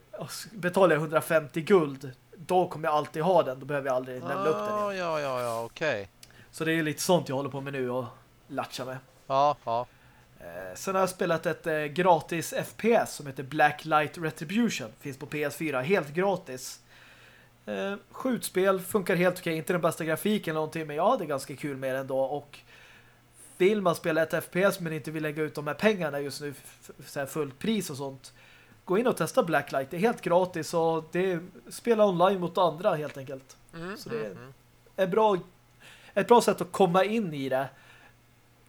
betalar jag 150 guld då kommer jag alltid ha den. Då behöver jag aldrig levla upp den igen. Ja, ja, ja, okej. Okay. Så det är lite sånt jag håller på med nu och latcha med. Ja, ja. Eh, sen har jag spelat ett eh, gratis FPS som heter Blacklight Retribution. Finns på PS4, helt gratis. Eh, skjutspel funkar helt okej. Inte den bästa grafiken eller någonting, men ja, det är ganska kul med det ändå. Och vill man spela ett FPS men inte vill lägga ut de här pengarna just nu så här fullt pris och sånt gå in och testa Blacklight. Det är helt gratis och det är spela online mot andra helt enkelt. Mm, så det är mm, ett, bra, ett bra sätt att komma in i det.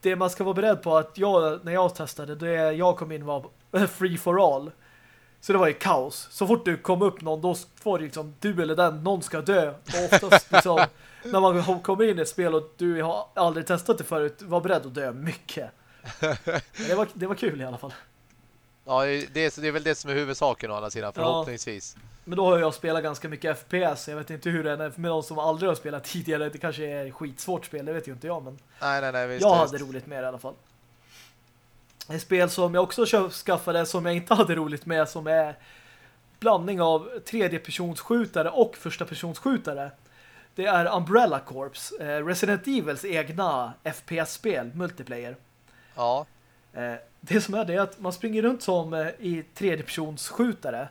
Det man ska vara beredd på att jag, när jag testade, det jag kom in var free for all. Så det var ju kaos. Så fort du kom upp någon, då får det liksom du eller den, någon ska dö. Och oftast liksom, när man kommer in i ett spel och du har aldrig testat det förut, var beredd att dö mycket. Det var, det var kul i alla fall. Ja, det är, det är väl det som är huvudsaken å alla sidan, förhoppningsvis. Ja, men då har jag spelat ganska mycket FPS. Jag vet inte hur det är med de som aldrig har spelat tidigare. Det kanske är skitsvårt spel, det vet ju inte jag. Men nej, nej, nej, visst, jag visst. hade roligt med det i alla fall. Ett spel som jag också skaffade som jag inte hade roligt med som är blandning av tredjepersonsskjutare och första personsskjutare. Det är Umbrella Corps, eh, Resident Evils egna FPS-spel, multiplayer. Ja. Det som är det är att man springer runt som eh, i tredjepersonsskjutare.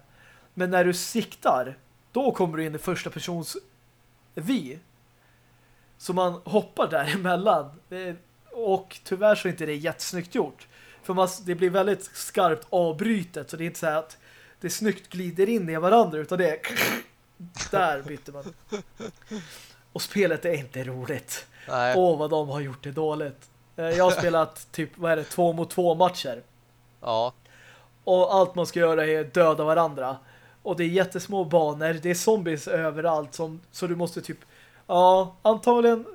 Men när du siktar, då kommer du in i första persons vi. Så man hoppar däremellan. Och tyvärr så är inte det jättesnyggt gjort. För man, det blir väldigt skarpt avbrytet. Så det är inte så att det snyggt glider in i varandra. Utan det är... Där byter man. Och spelet är inte roligt. Åh, vad de har gjort det dåligt. Eh, jag har spelat typ, vad är det, två mot två matcher. Ja. Och allt man ska göra är döda varandra. Och det är jättesmå banor, det är zombies överallt som, så du måste typ ja, antagligen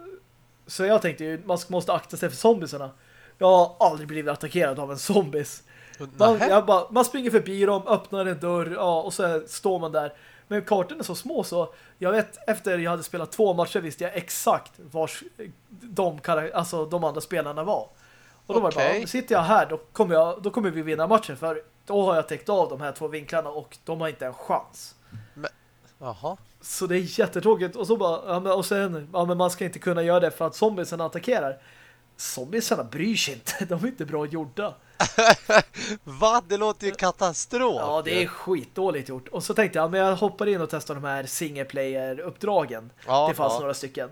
så jag tänkte ju, man måste akta sig för zombiesarna. Jag har aldrig blivit attackerad av en zombies. Man, bara, man springer förbi dem, öppnar en dörr ja, och så står man där. Men kartorna är så små så jag vet, efter jag hade spelat två matcher visste jag exakt vars de, alltså, de andra spelarna var. Och då var det bara, sitter jag här, då kommer, jag, då kommer vi vinna matchen för då har jag täckt av de här två vinklarna och de har inte en chans. Men, aha. Så det är jättetråkigt. Och så bara, ja, men, och sen, ja men man ska inte kunna göra det för att zombiesarna attackerar. Zombiesarna bryr sig inte, de är inte bra gjorda. Vad? Det låter ju katastrof. Ja, det är skitdåligt gjort. Och så tänkte jag, men jag hoppar in och testar de här singleplayer-uppdragen. Ja, det fanns ja. några stycken.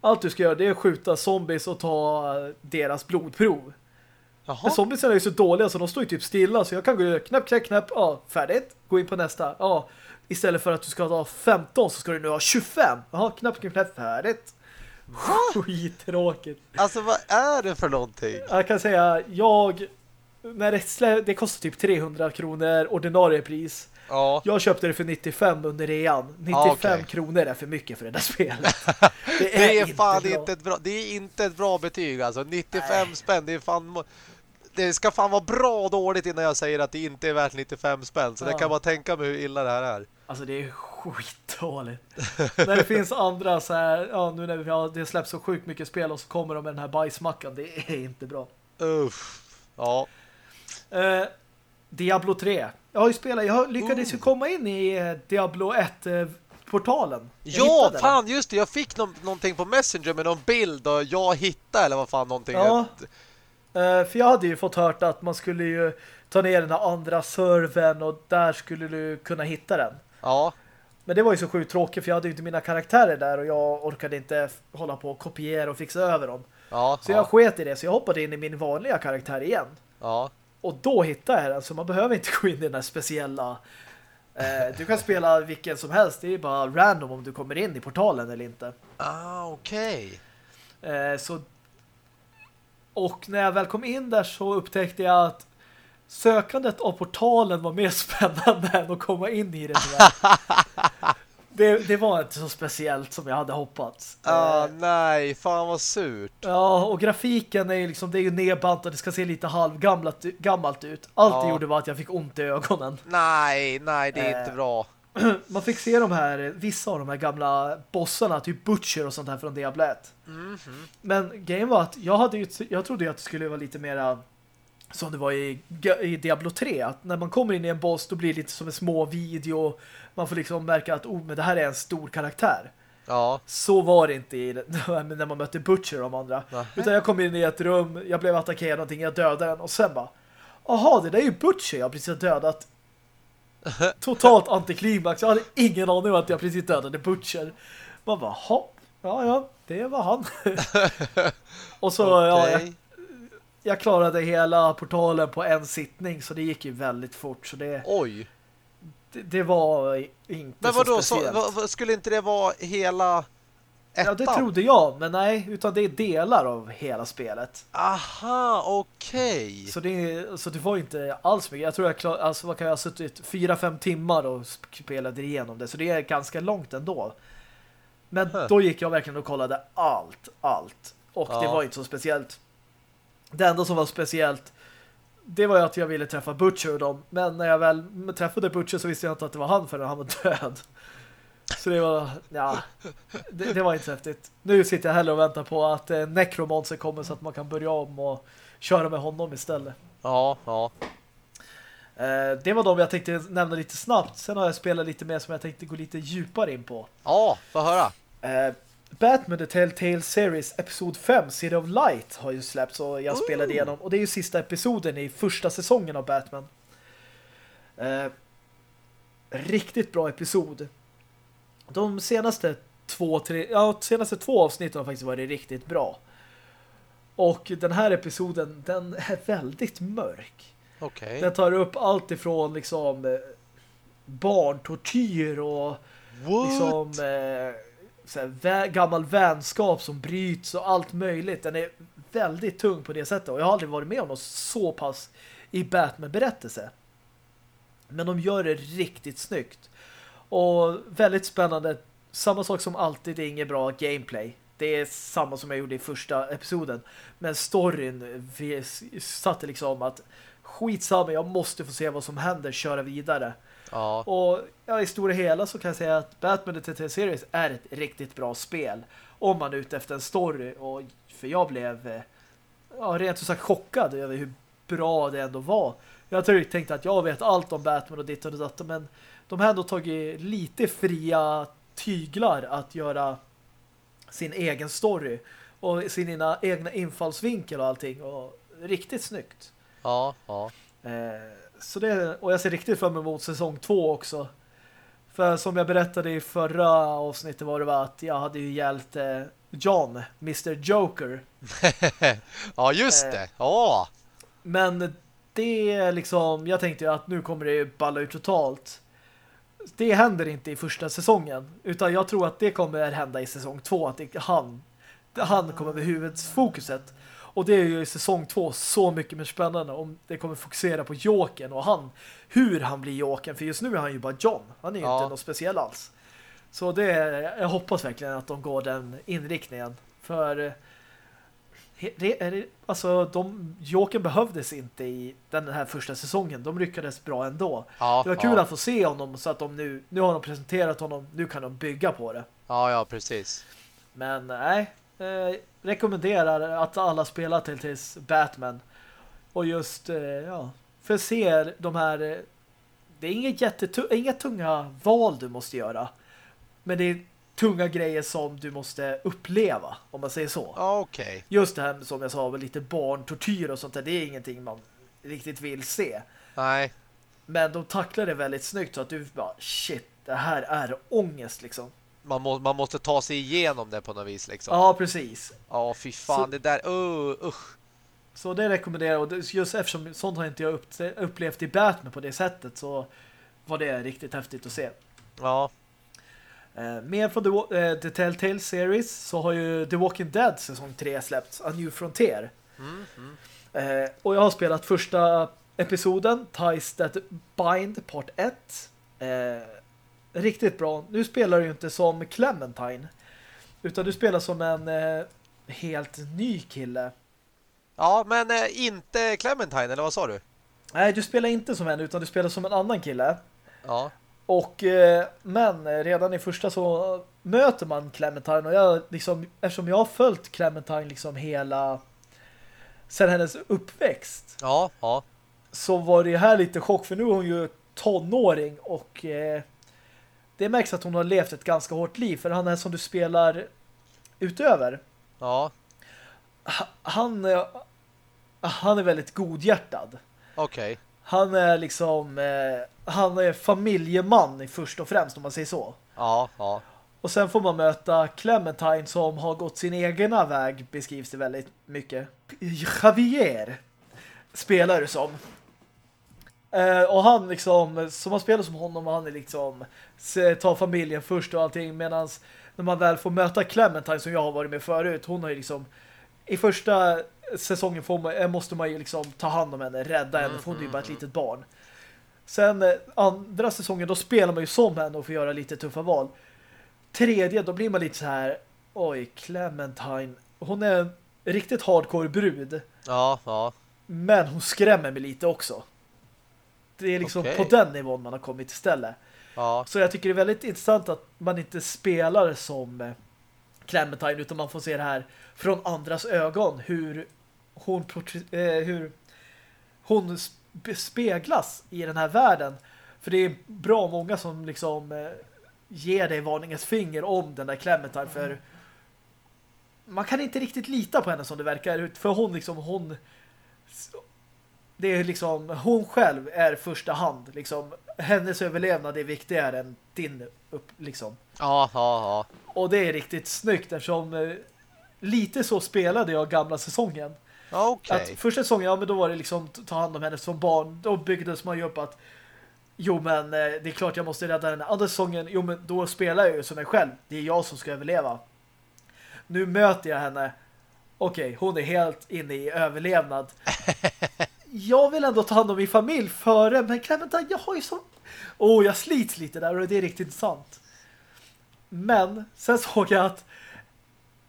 Allt du ska göra det är att skjuta zombies och ta deras blodprov. Jaha. Men zombiesarna är ju så dåliga så de står ju typ stilla så jag kan gå knäpp, knäpp, knäpp, ja, färdigt. Gå in på nästa. Ja, istället för att du ska ha 15 så ska du nu ha 25. Jaha, knäpp, knäpp, knäpp, färdigt. Skittråkigt. Alltså vad är det för någonting? Jag kan säga, jag när det, slä, det kostar typ 300 kronor ordinarie pris. Ja. Jag köpte det för 95 under rean. 95 ah, okay. kronor är för mycket för det där spelet. Det är, det är fan inte, inte ett bra Det är inte ett bra betyg alltså. 95 Nej. spänn, det är fan det ska fan vara bra dåligt innan jag säger att det inte är värt 95 spänn. Så ja. det kan bara tänka mig hur illa det här är. Alltså det är skitdåligt. när det finns andra så här, ja nu när vi har, det släpps så sjukt mycket spel och så kommer de med den här bajsmackan. Det är inte bra. Uff. Ja. Eh, Diablo 3. jag har ju spelat, jag lyckades ju komma in i eh, Diablo 1-portalen. Ja, fan just det. Jag fick no någonting på Messenger med någon bild och jag hittade eller vad fan någonting. Ja, uh, för jag hade ju fått hört att man skulle ju ta ner den här andra servern och där skulle du kunna hitta den. Ja. Men det var ju så sjukt tråkigt för jag hade ju inte mina karaktärer där och jag orkade inte hålla på och kopiera och fixa över dem. Ja, så jag sket i det så jag hoppade in i min vanliga karaktär igen. Ja. Och då hittade jag den så man behöver inte gå in i den här speciella eh, du kan spela vilken som helst det är bara random om du kommer in i portalen eller inte. Ah, okej. Okay. Eh, så och när jag väl kom in där så upptäckte jag att sökandet av portalen var mer spännande än att komma in i det. det, det var inte så speciellt som jag hade hoppats. Ah, eh, nej, fan vad surt. Ja, och grafiken är ju liksom, det är ju nedbantat, det ska se lite halvgammalt gammalt ut. Allt ja. det gjorde var att jag fick ont i ögonen. Nej, nej, det är eh, inte bra. Man fick se de här, vissa av de här gamla bossarna, typ Butcher och sånt här från Diablo 1. Mm -hmm. Men grejen var att jag, hade ju, jag trodde ju att det skulle vara lite mera som det var i, i Diablo 3 att när man kommer in i en boss då blir det lite som en små video man får liksom märka att oh, men det här är en stor karaktär. Ja. Så var det inte i, när man mötte Butcher och de andra. Aha. Utan jag kom in i ett rum, jag blev attackerad någonting, jag dödade den och sen bara Jaha, det där är ju Butcher jag precis har dödat. Totalt antiklimax. Jag hade ingen aning om att jag precis dödade Butcher. Man bara, hopp. Ja, ja, det var han. och så, okay. ja, jag, jag klarade hela portalen på en sittning så det gick ju väldigt fort. Så det, Oj! Det, det var inte men vadå, så speciellt. Så, vad, skulle inte det vara hela ettan? Ja, det trodde jag. Men nej, utan det är delar av hela spelet. Aha, okej. Okay. Så, det, så det var inte alls mycket. Jag tror jag klar, alltså, vad kan jag ha suttit fyra fem timmar och spelade igenom det. Så det är ganska långt ändå. Men huh. då gick jag verkligen och kollade allt, allt. Och ja. det var inte så speciellt. Det enda som var speciellt det var ju att jag ville träffa Butcher och dem. Men när jag väl träffade Butcher så visste jag inte att det var han förrän han var död. Så det var, ja, det, det var inte så häftigt. Nu sitter jag hellre och väntar på att eh, Necromancer kommer så att man kan börja om och köra med honom istället. Ja, ja. Eh, det var de jag tänkte nämna lite snabbt. Sen har jag spelat lite mer som jag tänkte gå lite djupare in på. Ja, få höra. Eh, Batman The Telltale Series Episod 5 City of Light har ju släppts och jag spelade igenom. Och det är ju sista episoden i första säsongen av Batman. Eh, riktigt bra episod. De senaste två, tre, ja, senaste två avsnitten har faktiskt varit riktigt bra. Och den här episoden, den är väldigt mörk. Okay. Den tar upp allt ifrån liksom eh, barntortyr och What? liksom eh, så här, gammal vänskap som bryts och allt möjligt. Den är väldigt tung på det sättet. Och jag har aldrig varit med om något så pass i Batman-berättelse. Men de gör det riktigt snyggt. Och väldigt spännande. Samma sak som alltid, det är inget bra gameplay. Det är samma som jag gjorde i första episoden. Men storyn satte liksom att skitsamma, jag måste få se vad som händer, köra vidare. Ja. Och ja, i stora hela så kan jag säga att Batman The TT Series är ett riktigt bra spel. Om man är ute efter en story. Och, för jag blev eh, ja, rent ut sagt chockad över hur bra det ändå var. Jag tänkte att jag vet allt om Batman och ditt och datt, men de har ändå tagit lite fria tyglar att göra sin egen story och sin egna infallsvinkel och allting och riktigt snyggt. Ja, ja. Eh, så det, och jag ser riktigt fram emot säsong två också. För som jag berättade i förra avsnittet var det var att jag hade ju hjälpt eh, John, Mr. Joker. ja, just eh, det. Ja. Men det är liksom, jag tänkte ju att nu kommer det balla ut totalt. Det händer inte i första säsongen. Utan jag tror att det kommer hända i säsong två. Att det, han, han kommer med huvudfokuset. Och det är ju i säsong två så mycket mer spännande om det kommer fokusera på Jokern och han, hur han blir Jokern. För just nu är han ju bara John. Han är ju ja. inte något speciell alls. Så det jag hoppas verkligen att de går den inriktningen. För det, alltså de Jokern behövdes inte i den här första säsongen. De lyckades bra ändå. Ja, det var kul ja. att få se honom så att de nu, nu har de presenterat honom, nu kan de bygga på det. Ja, ja, precis. Men nej, eh, rekommenderar att alla spelar till tills Batman. Och just, eh, ja, för se de här eh, det är inga, jättetu- inga tunga val du måste göra. Men det är tunga grejer som du måste uppleva, om man säger så. Okej. Just det här som jag sa, med lite barntortyr och sånt där, det är ingenting man riktigt vill se. Nej. Men de tacklar det väldigt snyggt så att du bara, shit, det här är ångest liksom. Man, må, man måste ta sig igenom det på något vis liksom. Ja, precis. Ja, fy fan. Så- Det där, uh, usch. Så det rekommenderar jag. Och just eftersom sånt har inte jag upp, upplevt i Batman på det sättet så var det riktigt häftigt att se. Ja. Eh, mer från The, eh, The Telltale Series så har ju The Walking Dead säsong 3 släppts, A New Frontier. Mm, mm. Eh, och jag har spelat första episoden, Ties That Bind, part 1. Riktigt bra. Nu spelar du ju inte som Clementine, utan du spelar som en eh, helt ny kille. Ja, men eh, inte Clementine, eller vad sa du? Nej, du spelar inte som en, utan du spelar som en annan kille. Ja. Och, eh, men eh, redan i första så möter man Clementine och jag liksom, eftersom jag har följt Clementine liksom hela sen hennes uppväxt Ja, ja. så var det här lite chock för nu är hon ju tonåring och eh, det märks att hon har levt ett ganska hårt liv för han är som du spelar utöver Ja, ha- han eh, han är väldigt godhjärtad. okej. Han är liksom eh, han är familjeman först och främst om man säger så. Ja, ja. Och sen får man möta Clementine som har gått sin egna väg beskrivs det väldigt mycket. Javier spelar det som. Eh, och han liksom, som man spelar som honom, han är liksom tar familjen först och allting medan när man väl får möta Clementine som jag har varit med förut, hon har ju liksom i första säsongen får man, eh, måste man ju liksom ta hand om henne, rädda henne, för hon är ju bara ett litet barn. Sen eh, andra säsongen, då spelar man ju som henne och får göra lite tuffa val. Tredje, då blir man lite så här oj, Clementine, hon är en riktigt hardcore brud, Ja, ja. men hon skrämmer mig lite också. Det är liksom Okej. på den nivån man har kommit istället. Ja, Så jag tycker det är väldigt intressant att man inte spelar som eh, Clementine utan man får se det här från andras ögon hur hon, eh, hur hon sp- speglas i den här världen. För det är bra många som liksom eh, ger dig varningens finger om den där Clementine för man kan inte riktigt lita på henne som det verkar för hon liksom hon det är liksom hon själv är första hand liksom hennes överlevnad är viktigare än din upp, liksom. ja, ja. ja. Och det är riktigt snyggt eftersom eh, lite så spelade jag gamla säsongen. Ja, Okej. Att första säsongen, ja men då var det liksom ta hand om henne som barn. Då byggdes man ju upp att jo men eh, det är klart jag måste rädda henne. Andra säsongen, jo men då spelar jag ju som mig själv. Det är jag som ska överleva. Nu möter jag henne. Okej, hon är helt inne i överlevnad. jag vill ändå ta hand om min familj före, men Clementine, jag har ju så... Åh, oh, jag slits lite där och det är riktigt sant. Men sen såg jag att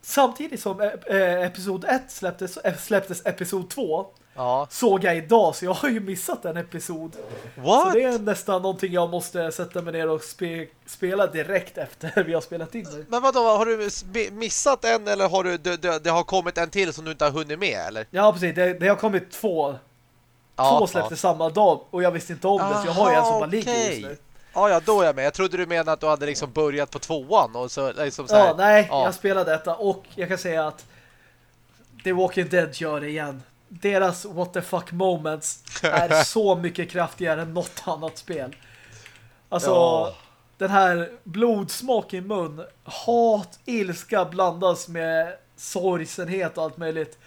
samtidigt som eh, episod 1 släpptes, eh, släpptes episod 2 Ja. såg jag idag så jag har ju missat en episod. Så What? det är nästan någonting jag måste sätta mig ner och spe spela direkt efter vi har spelat in nu. Men vadå, har du missat en eller har du, det, det, det har kommit en till som du inte har hunnit med, eller? Ja, precis. Det, det har kommit två. Ja, två släpptes samma dag och jag visste inte om det. Så jag har ju en som bara ligger just nu. Ja, ja, då är jag med. Jag trodde du menade att du hade liksom börjat på tvåan och så liksom så här. Ja, nej, Ja. jag spelade detta och jag kan säga att The Walking Dead gör det igen. Deras what the fuck moments är så mycket kraftigare än något annat spel. Alltså, Ja. den här blodsmak i mun, hat, ilska blandas med sorgsenhet och allt möjligt.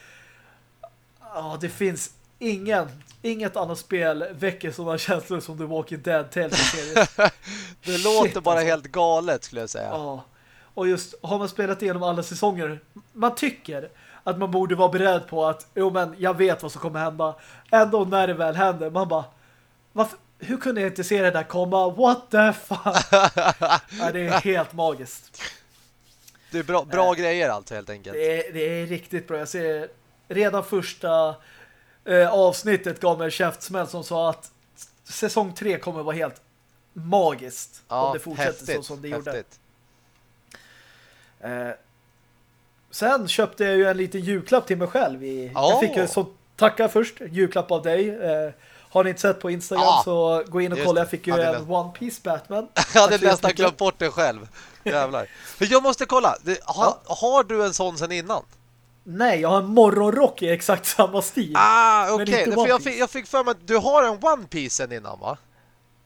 Ja, det finns ingen, inget annat spel väcker sådana känslor som The Walking Dead Telltale-series. Det Shit, låter bara alltså. helt galet skulle jag säga. Ja. Och just har man spelat igenom alla säsonger man tycker att man borde vara beredd på att jo men jag vet vad som kommer hända. Ändå när det väl händer man bara varför, hur kunde jag inte se det där komma? What the fuck? ja, det är helt magiskt. Det är bra, bra grejer alltså helt enkelt. Det är, det är riktigt bra. Jag ser redan första eh, avsnittet gav mig en käftsmäll som sa att säsong tre kommer vara helt magiskt om det fortsätter så som det gjorde. häftigt. Eh, sen köpte jag ju en liten julklapp till mig själv. I, Ja. Jag fick ju så tacka först, julklapp av dig. Eh, Har ni inte sett på Instagram Ja, så gå in och kolla. Jag fick ju Ja, en One Piece Batman. Jag hade nästan glömt bort det själv. Jävlar. Men jag måste kolla. Har, har du en sån sen innan? Nej, jag har en morgonrock i exakt samma stil. Ah, okej. One jag, fick, jag fick för mig att du har en One Piece sen innan, va?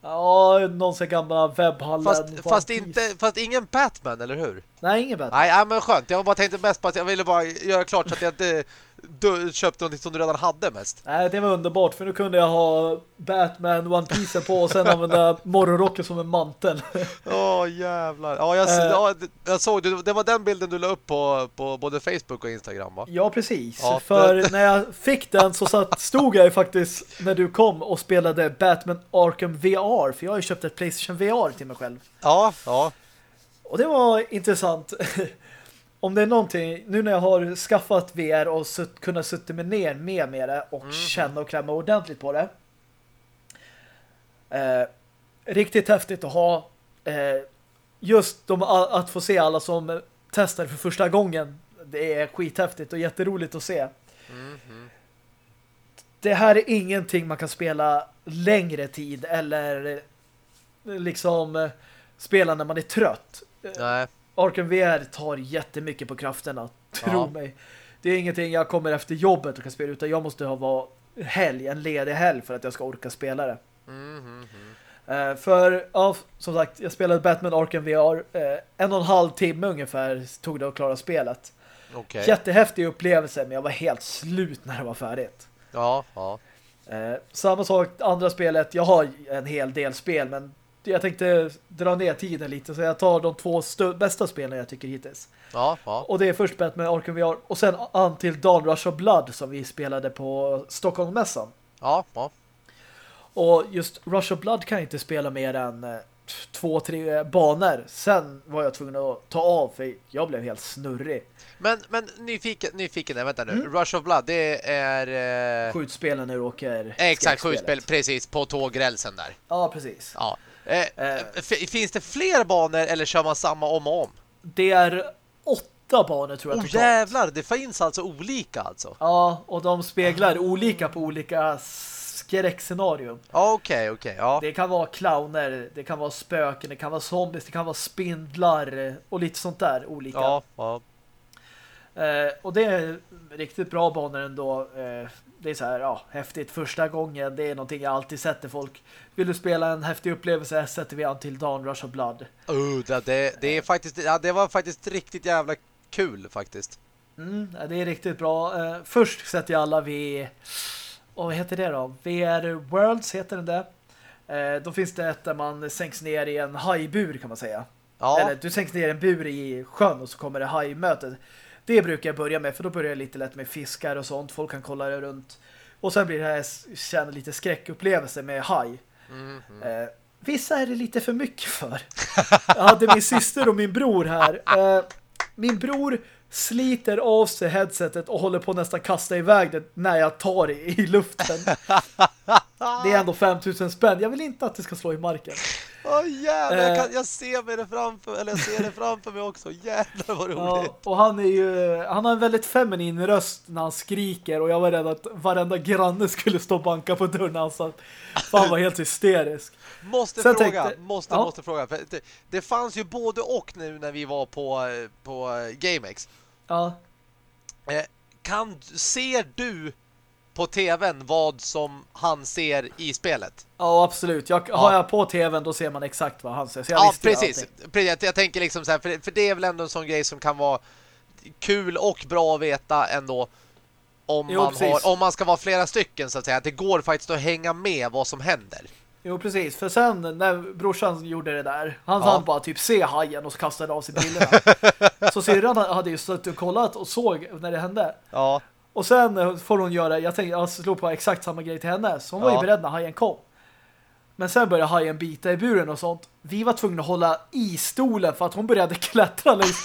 Ja, någon sån gamla webbhallen. Fast, fast, inte, fast ingen Batman, eller hur? Nej, ingen Batman. Nej, nej, men skönt. Jag bara tänkte mest på att jag ville bara göra klart så att jag inte du, köpte något som du redan hade mest. Nej, det var underbart för nu kunde jag ha Batman One Piece på och sen använda morgonrocken som en mantel. Åh, jävlar. Ja, jag, Eh. ja, jag såg det. Det var den bilden du la upp på, på både Facebook och Instagram, va? ja, precis. Ja, för när jag fick den så satt, stod jag ju faktiskt när du kom och spelade Batman Arkham VR. För jag har ju köpt ett Playstation VR till mig själv. Ja, ja. Och det var intressant. Om det är någonting, nu när jag har skaffat VR och sutt, kunnat sitta mig ner med med det och känna och klämma ordentligt på det. Eh, riktigt häftigt att ha eh, just de, att få se alla som testar för första gången. Det är skithäftigt och jätteroligt att se. Det här är ingenting man kan spela längre tid eller eh, liksom eh, spela när man är trött. Nej. Arkham VR tar jättemycket på krafterna, tro Ja. mig. Det är ingenting jag kommer efter jobbet och kan spela utan jag måste ha var helg, en ledig helg för att jag ska orka spela det. Mhm. Eh, för, ja, som sagt, jag spelade Batman Arkham VR eh, en och en halv timme ungefär tog det att klara spelet. Okej. Jättehäftig upplevelse men jag var helt slut när det var färdigt. Ja, ja. Eh, samma sak, andra spelet, jag har en hel del spel men jag tänkte dra ner tiden lite så jag tar de två bästa spelen jag tycker hittills. Ja, ja. Och det är först Batman Arkham VR och sen an till Dawn Rush of Blood som vi spelade på Stockholmmässan. Ja, ja. Och just Rush of Blood kan jag inte spela mer än eh, två, tre banor. Sen var jag tvungen att ta av för jag blev helt snurrig. Men, men nyfiken, nyfiken, vänta nu. Mm. Rush of Blood, det är... Eh, Skjutspelen när du åker exakt, skjutspel, precis, på tågrälsen där. Ja, precis. Ja. Eh, Finns det fler banor eller kör man samma om och om? Det är åtta banor tror jag totalt. jävlar, det finns alltså olika alltså. Ja, och de speglar olika på olika skräckscenarium. Ja, Okej, okej, ja. Det kan vara clowner, det kan vara spöken, det kan vara zombies, det kan vara spindlar och lite sånt där olika. Ja, ja. Eh, och det är riktigt bra banor ändå. Eh, det är så här, ja, häftigt första gången. Det är någonting jag alltid sätter folk. Vill du spela en häftig upplevelse sätter vi an till Dawn Rush of Blood. Uh, det, det, det är faktiskt, ja, det var faktiskt riktigt jävla kul faktiskt. Mm, det är riktigt bra. Eh, först sätter jag alla vid... Och vad heter det då? VR Worlds heter den där. Eh, då finns det ett där man sänks ner i en hajbur kan man säga. Ja, Eller du sänks ner i en bur i sjön och så kommer det hajmötet. Det brukar jag börja med för då börjar jag lite lätt med fiskar och sånt. Folk kan kolla det runt. Och sen blir det här känna lite skräckupplevelse med haj. Mhm. Eh, vissa är det lite för mycket för. Jag hade min syster och min bror här. Eh, min bror sliter av sig headsetet och håller på att nästan kasta iväg det när jag tar det i luften. Det är ändå 5000 spänn. Jag vill inte att det ska slå i marken. Åh jävlar, jag, Eh. kan, jag ser det framför eller jag ser det framför mig också. Jävlar vad roligt. Ja, och han är ju han har en väldigt feminin röst när han skriker och jag var rädd att varenda granne skulle stå och banka på dörren han satt. För han var helt hysterisk. Måste Sen fråga, tänkte- måste, ja. måste fråga. Det, det fanns ju både och nu när vi var på, eh, på eh, GameX. Ja, Eh, kan, ser du på tvn vad som han ser i spelet? ja absolut. Jag, Har jag på tvn då ser man exakt vad han säger. Så jag Ja, precis. precis. Jag, jag tänker liksom så här, för, för det är väl ändå en sån grej som kan vara kul och bra att veta ändå om, Jo, man, precis. har, om man ska vara flera stycken så att säga. Att det går faktiskt att hänga med vad som händer. Jo, precis. För sen när brorsan gjorde det där, han Ja. bara typ se hajen och så kastade av sig bilderna. så syrran hade ju stått och kollat och såg när det hände. Ja. Och sen eh, får hon göra, jag tänkte, jag slog på exakt samma grej till henne. Så hon var Ja. ju beredd när hajen kom. Men sen började hajen bita i buren och sånt. Vi var tvungna att hålla i stolen för att hon började klättra längs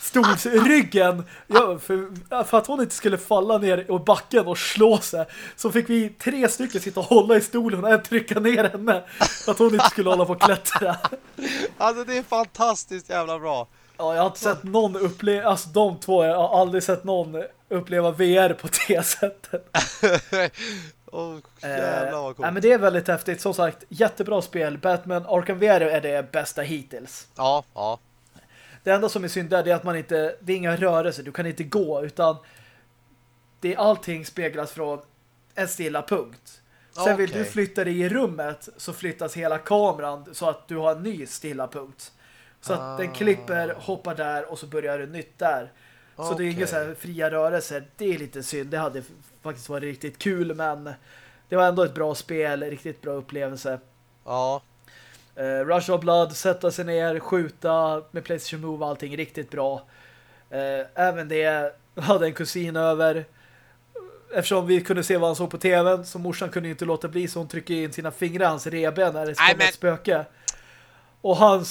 stolsryggen. Ja, för, för att hon inte skulle falla ner i backen och slå sig. Så fick vi tre stycken sitta och hålla i stolen och trycka ner henne. För att hon inte skulle hålla på och klättra. Alltså det är fantastiskt jävla bra. Ja, jag har inte sett någon uppleva, alltså de två, jag har aldrig sett någon uppleva VR på det sättet. Åh, jävlar vad Eh, coolt. nej, men det är väldigt häftigt. Som sagt, jättebra spel. Batman Arkham VR är det bästa hittills. Ja, ja. Det enda som är synd där är att man inte, det är inga rörelser, du kan inte gå utan det är allting speglas från en stilla punkt. Sen vill Okej. du flytta dig i rummet så flyttas hela kameran så att du har en ny stilla punkt. Så att den Ah. klipper, hoppar där och så börjar du nytt där. Så det är inga så här fria rörelser. Det är lite synd. Det hade faktiskt varit riktigt kul men det var ändå ett bra spel, riktigt bra upplevelse. Ja, Uh, Rush of Blood, sätta sig ner, skjuta med Playstation Move, allting riktigt bra. Eh, även det hade en kusin över. Eftersom vi kunde se vad han såg på tvn så morsan kunde inte låta bli så hon tryckte in sina fingrar i hans reben när det kom ett spöke. Och han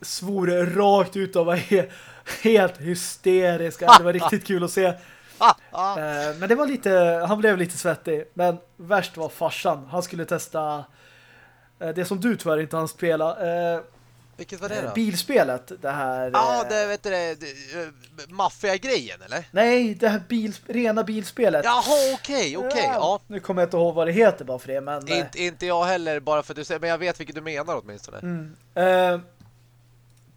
svor rakt ut och var he helt hysterisk. Det var riktigt kul att se. ah, ah. Eh, men det var lite, han blev lite svettig. Men värst var farsan. Han skulle testa eh, det som du tyvärr inte hann spela. Eh, Vilket var det då? bilspelet. Det här... Ja, eh, det vet du det, eh, maffia-grejen, eller? Nej, det här bil, rena bilspelet. Jaha, okej, okej. Ja. Nu kommer jag inte ihåg vad det heter bara för det. Men, Inte, inte jag heller, bara för att du säger, men jag vet vilket du menar åtminstone. mm, eh,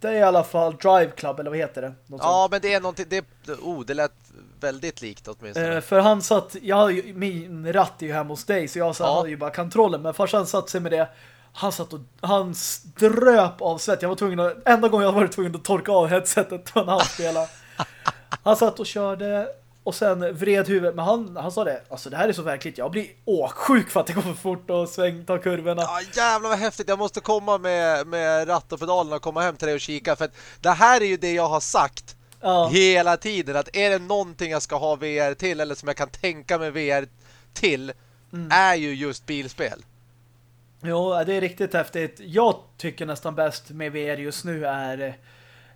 är i alla fall Drive Club, eller vad heter det? Något Ja, men det är någonting, det, oh, det lät väldigt likt sånt. åtminstone. Eh, för han satt, jag har ju, min ratt är ju hemma hos dig så jag så Ja. hade ju bara kontrollen. Men farsan satt sig med det. Han satt och han ströp av svett. Jag var tvungen att, enda gången jag var tvungen att torka av headsetet när han spelade. Han satt och körde och sen vred huvudet. Men han, han sa det, alltså det här är så verkligt. Jag blir åksjuk för att det går för fort och sväng, ta kurvorna. Ja, jävlar vad häftigt. Jag måste komma med, med ratt och pedalerna och komma hem till dig och kika. För att det här är ju det jag har sagt Ja. hela tiden. Att är det någonting jag ska ha VR till eller som jag kan tänka mig VR till Mm. är ju just bilspel. Jo, det är riktigt häftigt. Jag tycker nästan bäst med VR just nu är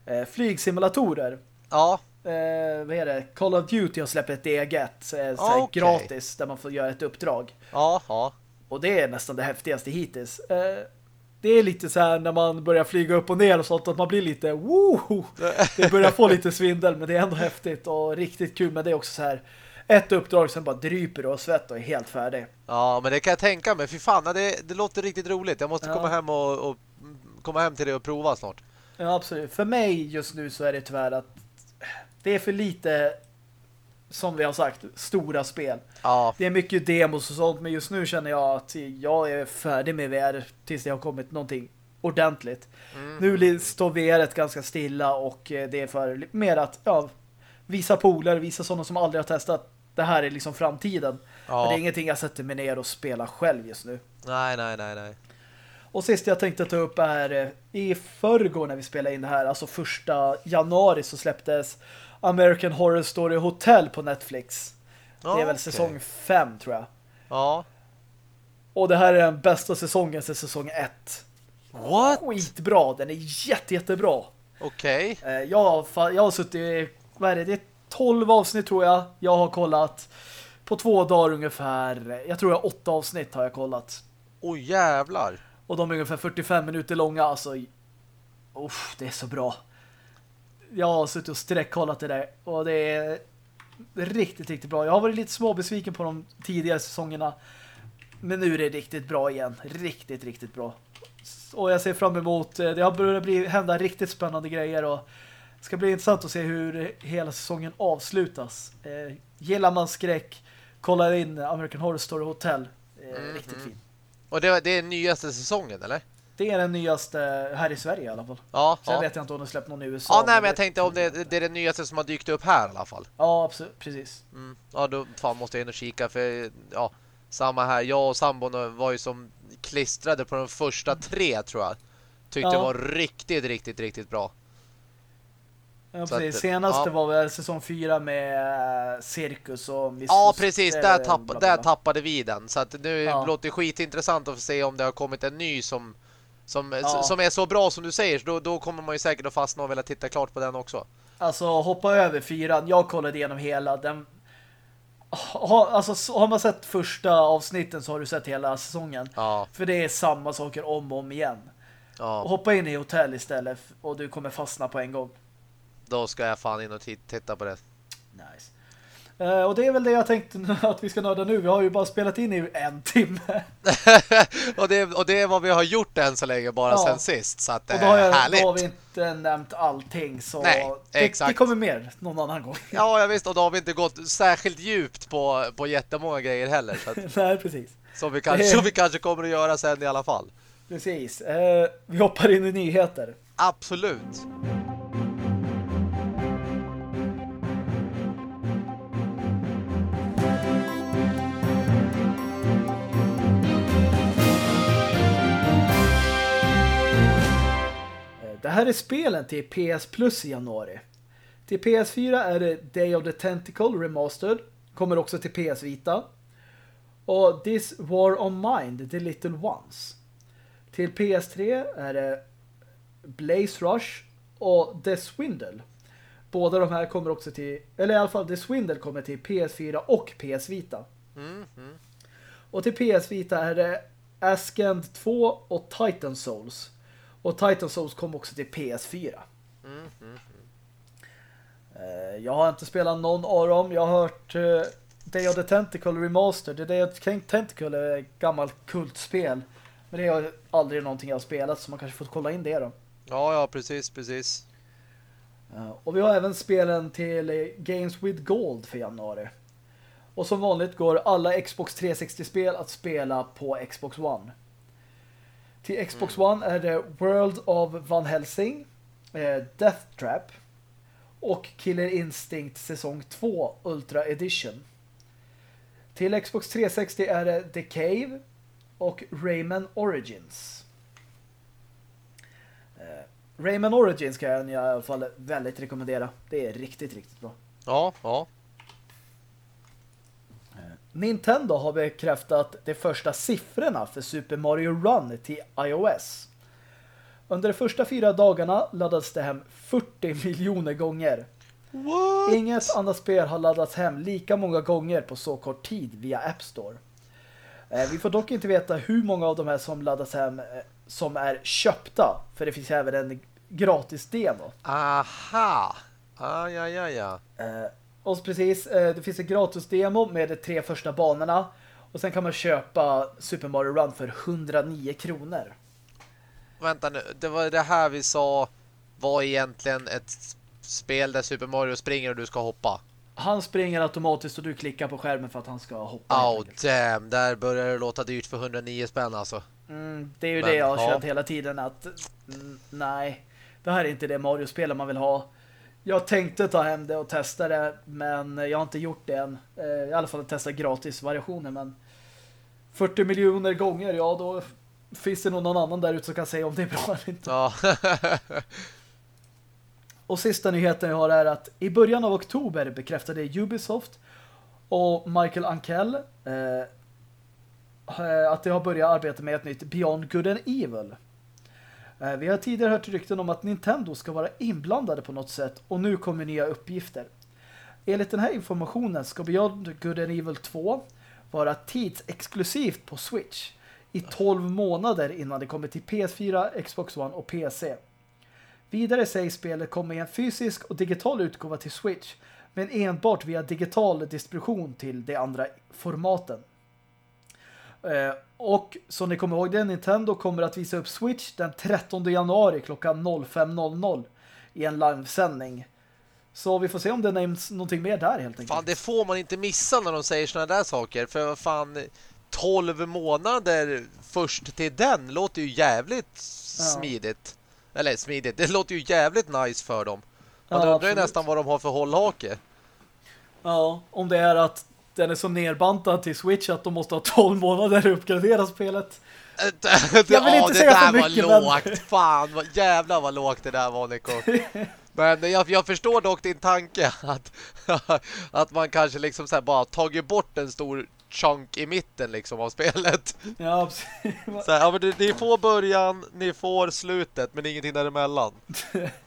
eh, flygsimulatorer. Ja, Eh, vad är det? Call of Duty har släppt ett eget eh, Ah, okej. gratis där man får göra ett uppdrag. ja, ja. Och det är nästan det häftigaste hittills. Eh, det är lite så här när man börjar flyga upp och ner och sånt att man blir lite woo! Det börjar få lite svindel men det är ändå häftigt och riktigt kul men det är också så här ett uppdrag sen bara dryper och svett och är helt färdig. Ja, men det kan jag tänka mig. Fy fan, det, det låter riktigt roligt. Jag måste Ja. komma hem och, och mm, komma hem till dig och prova snart. Ja, absolut. För mig just nu så är det tyvärr att det är för lite som vi har sagt, stora spel. Ja, Det är mycket demos och sånt, men just nu känner jag att jag är färdig med VR tills det har kommit någonting ordentligt. Mm. Nu står VR ganska stilla och eh, det är för mer att ja, visa polare, visa sådana som aldrig har testat. Det här är liksom framtiden. Men det är ja. ingenting jag sätter mig ner och spelar själv just nu. Nej, nej, nej, nej. Och sist jag tänkte ta upp är eh, i förrgår när vi spelade in det här, alltså första januari så släpptes American Horror Story Hotel på Netflix. Det är väl Okej. säsong 5 tror jag. Ja. Och det här är den bästa säsongen sedan säsong 1. What? Skitbra, den är jätte, jättebra. Okej. Eh, Jag, jag har suttit i, vad är det, det är 12 avsnitt tror jag. Jag har kollat på två dagar ungefär. Jag tror jag åtta avsnitt har jag kollat. Oj, jävlar. Och de är ungefär 45 minuter långa. Alltså, uff, det är så bra. Jag har suttit och sträckkollat det där. Och det är riktigt, riktigt bra. Jag har varit lite småbesviken på de tidigare säsongerna. Men nu är det riktigt bra igen. Riktigt, riktigt bra. Och jag ser fram emot, eh, det har börjat bli, hända riktigt spännande grejer och det ska bli intressant att se hur hela säsongen avslutas. Eh, gillar man skräck, kollar in American Horror Story Hotel. Eh, Mhm. Riktigt fint. Och det, det är nyaste säsongen, eller? Det är den nyaste här i Sverige i alla fall. Ja, Sen ja. vet jag inte om de släppt någon i USA. Ja, nej, men jag tänkte om det, det är det nyaste som har dykt upp här i alla fall. Ja, absolut. Precis. Mm. Ja, då fan måste jag in och kika för ja, samma här. Jag och sambon var ju som klistrade på de första tre tror jag. Tyckte Ja. det var riktigt, riktigt, riktigt bra. Ja, precis. Senaste ja. var väl säsong fyra med eh, Cirkus och Miss Ja, precis. eh, Där, tapp, där tappade vi den. Så att nu Ja. låter det skitintressant att se om det har kommit en ny som, som, Ja. som är så bra som du säger. Så då, då kommer man ju säkert att fastna och vilja titta klart på den också. Alltså, hoppa över fyran. Jag kollade igenom hela. Den... Ha, alltså, så- har man sett första avsnitten så har du sett hela säsongen. Ja, För det är samma saker om och om igen. Och ja. hoppa in i hotell istället och du kommer fastna på en gång. Då ska jag fan in och ti- titta på det. Nice. Uh, och det är väl det jag tänkte att vi ska nörda nu. Vi har ju bara spelat in i en timme. och, det, och det är vad vi har gjort än så länge, bara ja. sen sist. Så att, och då har, jag, härligt. då har vi inte nämnt allting. Så Nej, det, det kommer mer någon annan gång. Ja, jag visst. Och då har vi inte gått särskilt djupt på, på jättemånga grejer heller. Så att, Nej, precis. Som vi, kanske, som vi kanske kommer att göra sen i alla fall. Precis. Uh, vi hoppar in i nyheter. Absolut. Det här är spelen till PS Plus i januari. Till PS4 är det Day of the Tentacle Remastered. Kommer också till PS Vita. Och This War on Mind, The Little Ones. Till PS3 är det Blaze Rush och The Swindle. Båda de här kommer också till, eller i alla fall The Swindle kommer till PS4 och PS Vita. Mm, mm. Och till PS Vita är det Askend 2 och Titan Souls. Och Titan Souls kom också till PS4. Mm, mm, mm. Jag har inte spelat någon av dem. Jag har hört uh, Day of the Tentacle Remastered. Day of the Tentacle är ett gammalt kultspel. Men det är aldrig någonting jag har spelat så man kanske får kolla in det då. Ja, ja, precis, precis. Uh, och vi har även spelen till Games with Gold för januari. Och som vanligt går alla Xbox 360-spel att spela på Xbox One. Till Xbox mm. One är det World of Van Helsing, eh, Death Trap och Killer Instinct säsong 2 Ultra Edition. Till Xbox 360 är det The Cave och Rayman Origins. Eh, Rayman Origins kan jag i alla fall väldigt rekommendera. Det är riktigt, riktigt bra. Ja, ja. Nintendo har bekräftat de första siffrorna för Super Mario Run till iOS. Under de första fyra dagarna laddades det hem 40 miljoner gånger. What? Inget annat spel har laddats hem lika många gånger på så kort tid via App Store. Eh, vi får dock inte veta hur många av de här som laddas hem eh, som är köpta. För det finns även en gratis demo. Aha! Ah, ja, ja, ja. Och precis, eh, det finns en gratis demo med de tre första banorna. Och sen kan man köpa Super Mario Run för 109 kronor. Vänta nu, det var det här vi sa var egentligen ett spel där Super Mario springer och du ska hoppa. Han springer automatiskt och du klickar på skärmen för att han ska hoppa. Oh damn, där börjar det låta dyrt för 109 spänn alltså. Mm, det är ju Men, det jag har ja. känt hela tiden att mm, nej, det här är inte det Mario-spel man vill ha. Jag tänkte ta hem det och testa det, men jag har inte gjort det än. Eh, I alla fall att testa gratis variationer, men 40 miljoner gånger, ja då finns det någon annan där ute som kan säga om det är bra eller inte. Ja. och sista nyheten jag har är att i början av oktober bekräftade Ubisoft och Michael Ankell eh, att de har börjat arbeta med ett nytt Beyond Good and Evil. Eh, vi har tidigare hört rykten om att Nintendo ska vara inblandade på något sätt och nu kommer nya uppgifter. Enligt den här informationen ska Beyond Good and Evil 2 vara tidsexklusivt på Switch i 12 månader innan det kommer till PS4, Xbox One och PC. Vidare sägs spelet komma i en fysisk och digital utgåva till Switch men enbart via digital distribution till de andra formaten. Eh, och som ni kommer ihåg det, Nintendo kommer att visa upp Switch den 13 januari klockan 05.00 i en livesändning. Så vi får se om det nämns någonting mer där helt enkelt. Fan, det får man inte missa när de säger sådana där saker. För fan, 12 månader först till den låter ju jävligt ja. smidigt. Eller smidigt, det låter ju jävligt nice för dem. Man ja, undrar ju nästan vad de har för hållhake. Ja, om det är att den är så nerbantad till Switch att de måste ha 12 månader att uppgradera spelet. Jag vill inte säga för mycket. Det där var lågt. Fan, vad, jävlar vad lågt det där var, Nico. Men jag, jag förstår dock din tanke att, att man kanske liksom så bara tagit bort en stor chunk i mitten liksom av spelet. Ja, så här, ja, men ni får början, ni får slutet, men ingenting däremellan.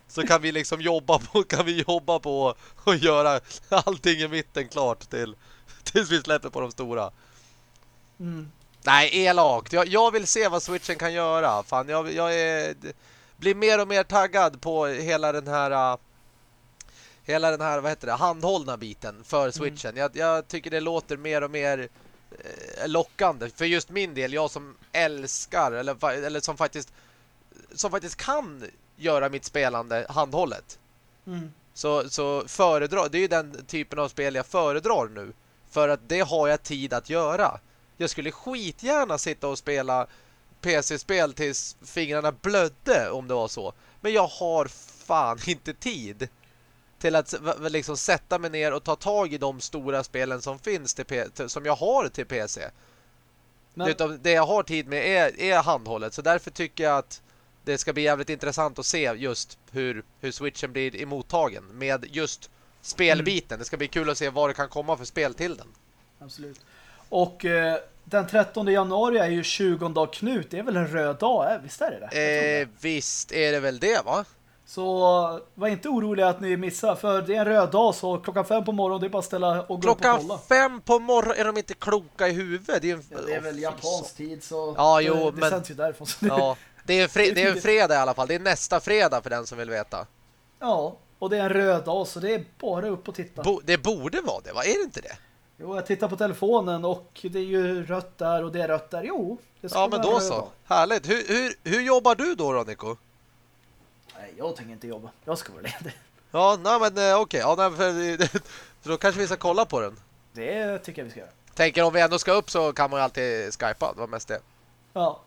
Så kan vi liksom jobba på, kan vi jobba på och göra allting i mitten klart till tills vi släpper på de stora. Mm. Nej, elakt. Jag, jag vill se vad Switchen kan göra. Fan, jag, jag är, blir mer och mer taggad på hela den här Hela den här, vad heter det, handhållna biten för Switchen. Mm. Jag, jag, tycker det låter mer och mer eh, lockande. För just min del, jag som älskar, eller, eller som faktiskt som faktiskt kan göra mitt spelande handhållet. Mm. Så, så föredrar, det är ju den typen av spel jag föredrar nu. För att det har jag tid att göra. Jag skulle skitgärna sitta och spela PC-spel tills fingrarna blödde om det var så. Men jag har fan inte tid till att liksom sätta mig ner och ta tag i de stora spelen som finns till, som jag har till PC. Men... Utan det jag har tid med är, är handhållet. Så därför tycker jag att det ska bli jävligt intressant att se just hur, hur Switchen blir emottagen med just spelbiten. Mm. Det ska bli kul att se vad det kan komma för spel till den. Absolut. Och eh, den 13 januari är ju 20 dag Knut. Det är väl en röd dag, eh? visst är det det? Eh, visst är det väl det, va? Så var inte oroliga att ni missar, för det är en röd dag så klockan fem på morgonen det är bara att ställa och gå klockan upp och kolla. fem på morgonen är de inte kloka i huvudet. Det är, en... ja, det är väl japansk tid så ja, jo, det, det men... sänds ju därifrån. Ja, det är, det är en fredag i alla fall. Det är nästa fredag för den som vill veta. Ja, och det är en röd dag så det är bara upp och titta. Bo det borde vara det, vad är det inte det? Jo, jag tittar på telefonen och det är ju rött där och det är rött där. Jo, det ska Ja, men då så. Dag. Härligt. Hur, hur, hur jobbar du då, då Nico? Nej, jag tänker inte jobba. Jag ska vara ledig. Ja, nej men eh, okej. Okay. Ja, för, för då kanske vi ska kolla på den. Det tycker jag vi ska göra. Tänker om vi ändå ska upp så kan man ju alltid skypa. Det var mest det. Ja,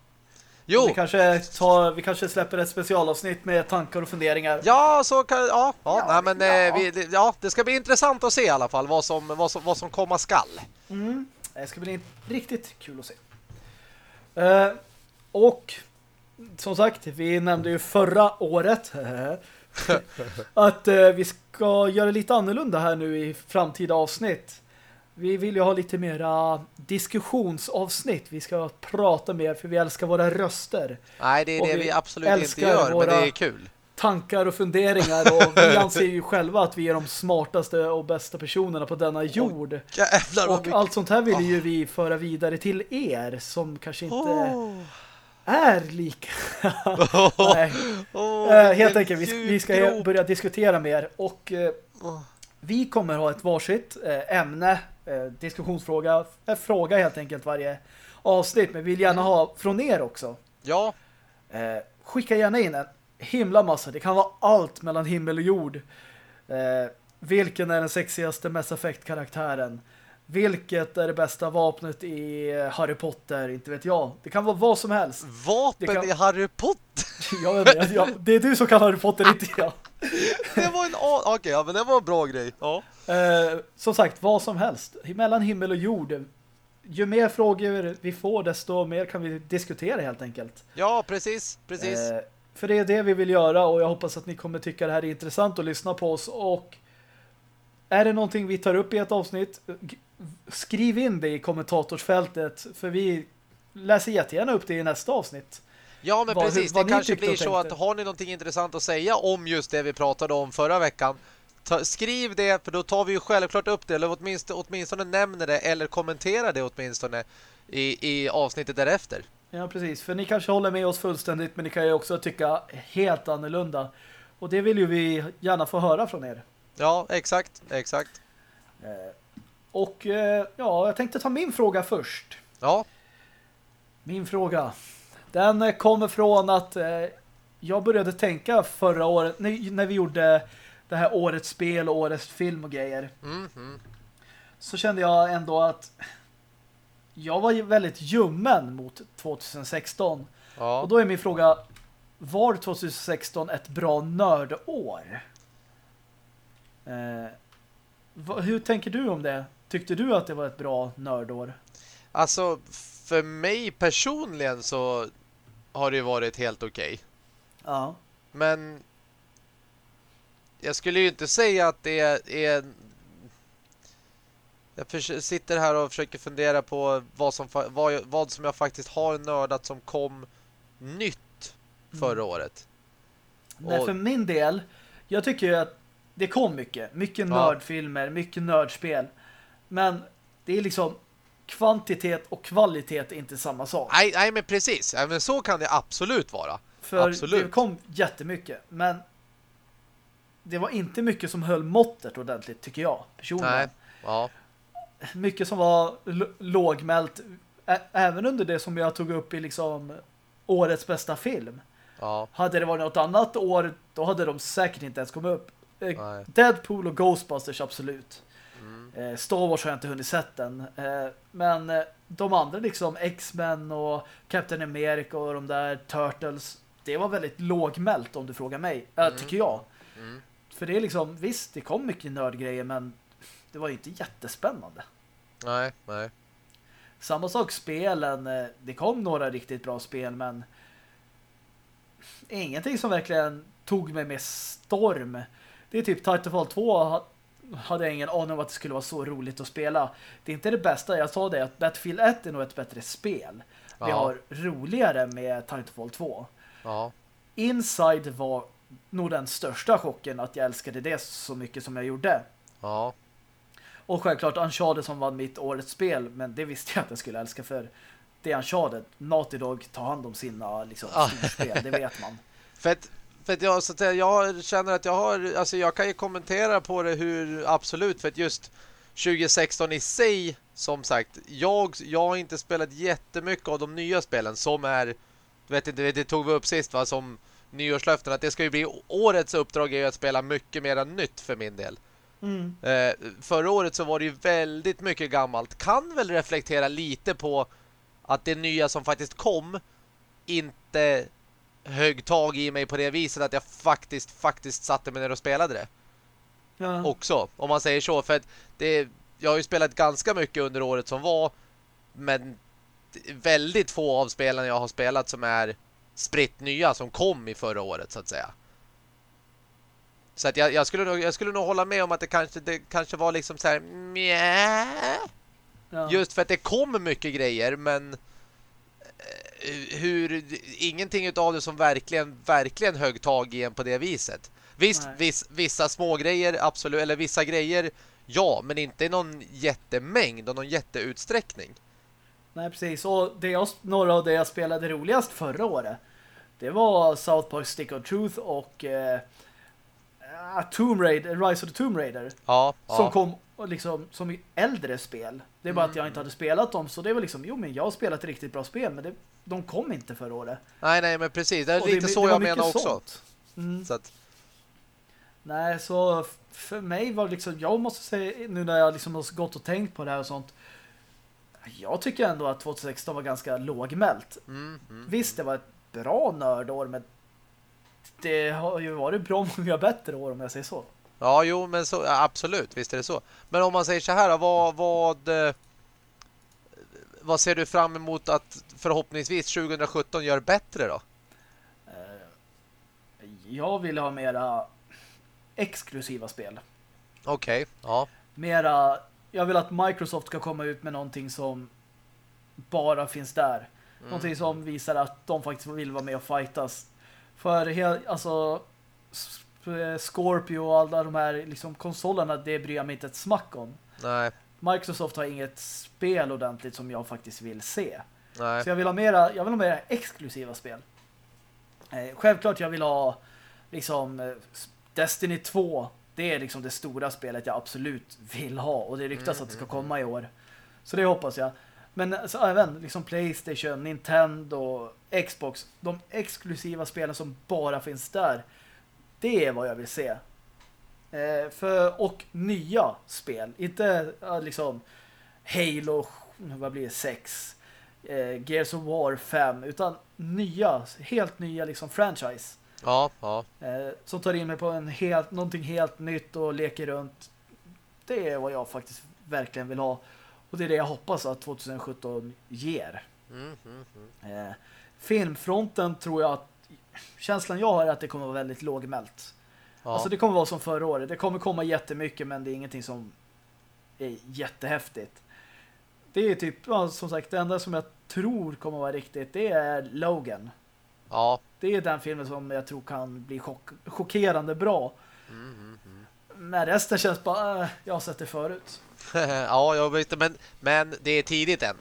Jo. Vi kanske, tar, vi kanske släpper ett specialavsnitt med tankar och funderingar. Ja, så kan, ja, ja, ja, nej, men, ja. Eh, vi, ja, det ska bli intressant att se i alla fall vad som, vad som, vad som komma skall. Mm. Det ska bli riktigt kul att se. Uh, och som sagt, vi nämnde ju förra året att uh, vi ska göra lite annorlunda här nu i framtida avsnitt. Vi vill ju ha lite mera diskussionsavsnitt. Vi ska prata mer för vi älskar våra röster. Nej, det är och det vi, vi absolut inte gör, men det är kul. tankar och funderingar och vi anser ju själva att vi är de smartaste och bästa personerna på denna jord. Oh, och allt sånt här vill ju vi föra vidare till er som kanske inte oh. är lika. Nej. Oh, helt enkelt, vi, vi ska börja diskutera mer och eh, vi kommer ha ett varsitt eh, ämne eh, diskussionsfråga, eh, fråga helt enkelt varje avsnitt. Men vi vill gärna ha från er också. Ja. Eh, skicka gärna in en himla massa. Det kan vara allt mellan himmel och jord. Eh, vilken är den sexigaste Mass Effect-karaktären? Vilket är det bästa vapnet i Harry Potter? Inte vet jag. Det kan vara vad som helst. Vapen kan... i Harry Potter? jag vet inte, jag, det är du som kan Harry Potter, inte jag. det var en... Okej, okay, ja, men det var en bra grej. Ja. Eh, som sagt, vad som helst. Mellan himmel och jord. Ju mer frågor vi får, desto mer kan vi diskutera helt enkelt. Ja, precis. precis. Eh, för det är det vi vill göra och jag hoppas att ni kommer tycka det här är intressant att lyssna på oss. Och är det någonting vi tar upp i ett avsnitt, skriv in det i kommentatorsfältet. För vi läser jättegärna upp det i nästa avsnitt. Ja, men vad, precis. Vad det kanske blir så att har ni någonting intressant att säga om just det vi pratade om förra veckan Ta, skriv det, för då tar vi ju självklart upp det eller åtminstone, åtminstone nämner det eller kommenterar det åtminstone i, i avsnittet därefter. Ja, precis. För ni kanske håller med oss fullständigt men ni kan ju också tycka helt annorlunda. Och det vill ju vi gärna få höra från er. Ja, exakt. Exakt. Eh, och eh, ja, jag tänkte ta min fråga först. Ja. Min fråga. Den eh, kommer från att jag började tänka förra året när vi gjorde det här årets spel och årets film och grejer. Mm -hmm. Så kände jag ändå att jag var väldigt ljummen mot 2016. Ja. Och då är min fråga, var 2016 ett bra nördår? Eh, hur tänker du om det? Tyckte du att det var ett bra nördår? Alltså, för mig personligen så har det varit helt okej. Okay. Ja. Men jag skulle ju inte säga att det är... Jag sitter här och försöker fundera på vad som, vad, vad som jag faktiskt har nördat som kom nytt förra mm. året. Nej, och... för min del, jag tycker ju att det kom mycket. Mycket nördfilmer, mycket nördspel. Men det är liksom kvantitet och kvalitet är inte samma sak. Nej, nej men precis. Nej, men så kan det absolut vara. För absolut. det kom jättemycket. Men det var inte mycket som höll måttet ordentligt, tycker jag, personligen. Nej, ja. Mycket som var lågmält, även under det som jag tog upp i liksom årets bästa film. Ja. Hade det varit något annat år, då hade de säkert inte ens kommit upp. Eh, Nej. Deadpool och Ghostbusters, absolut. Mm. Eh, Star Wars har jag inte hunnit sett än. Eh, men de andra liksom, X-Men och Captain America och de där Turtles, det var väldigt lågmält om du frågar mig, mm. tycker jag. Mm. För det är liksom, visst, det kom mycket nördgrejer, men det var ju inte jättespännande. Nej, nej. Samma sak spelen, det kom några riktigt bra spel, men ingenting som verkligen tog mig med storm. Det är typ Titanfall 2 hade jag ingen aning om att det skulle vara så roligt att spela. Det är inte det bästa. Jag sa det att Battlefield 1 är nog ett bättre spel. Ja. Vi har roligare med Titanfall 2. Ja. Inside var nog den största chocken att jag älskade det så mycket som jag gjorde. Ja. Och självklart Uncharted som var mitt årets spel, men det visste jag att jag skulle älska för det är Uncharted. Naughty Dog tar hand om sina liksom, ah. spel, det vet man. för att, för att jag, så att jag känner att jag har, alltså jag kan ju kommentera på det hur, absolut, för att just 2016 i sig, som sagt, jag, jag har inte spelat jättemycket av de nya spelen som är, vet inte, det tog vi upp sist va, som nyårslöften, att det ska ju bli årets uppdrag är ju att spela mycket mer nytt för min del. Mm. Eh, förra året så var det ju väldigt mycket gammalt. Kan väl reflektera lite på att det nya som faktiskt kom inte högg tag i mig på det viset att jag faktiskt faktiskt satte mig ner och spelade det. Ja. Också, om man säger så. För att det, jag har ju spelat ganska mycket under året som var men väldigt få av spelen jag har spelat som är spritt nya som kom i förra året så att säga. Så att jag, jag, skulle nog, jag skulle nog hålla med om att det kanske, det kanske var liksom så här. Ja. Just för att det kommer mycket grejer men hur ingenting av det som verkligen verkligen högg tag i en på det viset. Visst, viss, vissa små grejer absolut eller vissa grejer ja, men inte i någon jättemängd och någon jätteutsträckning. Nej, precis. Och det jag, några av det jag spelade roligast förra året det var South Park Stick of Truth och eh, Tomb Raider, Rise of the Tomb Raider. Ja, som ja. kom liksom som i äldre spel. Det är bara mm. att jag inte hade spelat dem. Så det var liksom, jo men jag har spelat riktigt bra spel. Men det, de kom inte förra året. Nej, nej men precis. Det är och lite det, så det jag menar också. Mm. Så att... Nej, så för mig var liksom, jag måste säga, nu när jag liksom har gått och tänkt på det här och sånt. Jag tycker ändå att 2016 var ganska lågmält. Mm, mm, Visst, det var ett bra nördår, men det har ju varit bra många bättre år om jag säger så. Ja, jo, men så, absolut, visst är det så. Men om man säger så här, vad, vad, eh, vad ser du fram emot att förhoppningsvis 2017 gör bättre då? Eh, jag vill ha mera exklusiva spel. Okej, okay, ja. Mera, jag vill att Microsoft ska komma ut med någonting som bara finns där. Mm. Någonting som visar att de faktiskt vill vara med och fightas. För alltså Scorpio och alla de här liksom, konsolerna, det bryr jag mig inte ett smack om. Nej. Microsoft har inget spel ordentligt som jag faktiskt vill se. Nej. Så jag vill ha mera, jag vill ha mera exklusiva spel. Eh, självklart jag vill ha liksom eh, Destiny 2. Det är liksom det stora spelet jag absolut vill ha. Och det ryktas mm, att det ska mm, komma i år. Så det hoppas jag. Men alltså, även liksom Playstation, Nintendo, Xbox. De exklusiva spelen som bara finns där det är vad jag vill se. Eh, för, och nya spel. Inte liksom Halo, vad blir det, 6. Eh, Gears of War 5. Utan nya, helt nya liksom franchise. Ja, ja. Eh, som tar in mig på en helt, någonting helt nytt och leker runt. Det är vad jag faktiskt verkligen vill ha. Och det är det jag hoppas att 2017 ger. Mm, mm, mm. Eh, filmfronten tror jag att känslan jag har är att det kommer vara väldigt lågmält. Ja. Alltså det kommer vara som förra året. Det kommer komma jättemycket men det är ingenting som är jättehäftigt. Det är typ, ja, som sagt, det enda som jag tror kommer vara riktigt, det är Logan. Ja. Det är den filmen som jag tror kan bli chock chockerande bra. Mm, mm, mm. Men resten känns bara, äh, jag har sett det förut. ja, jag vet men, men det är tidigt än.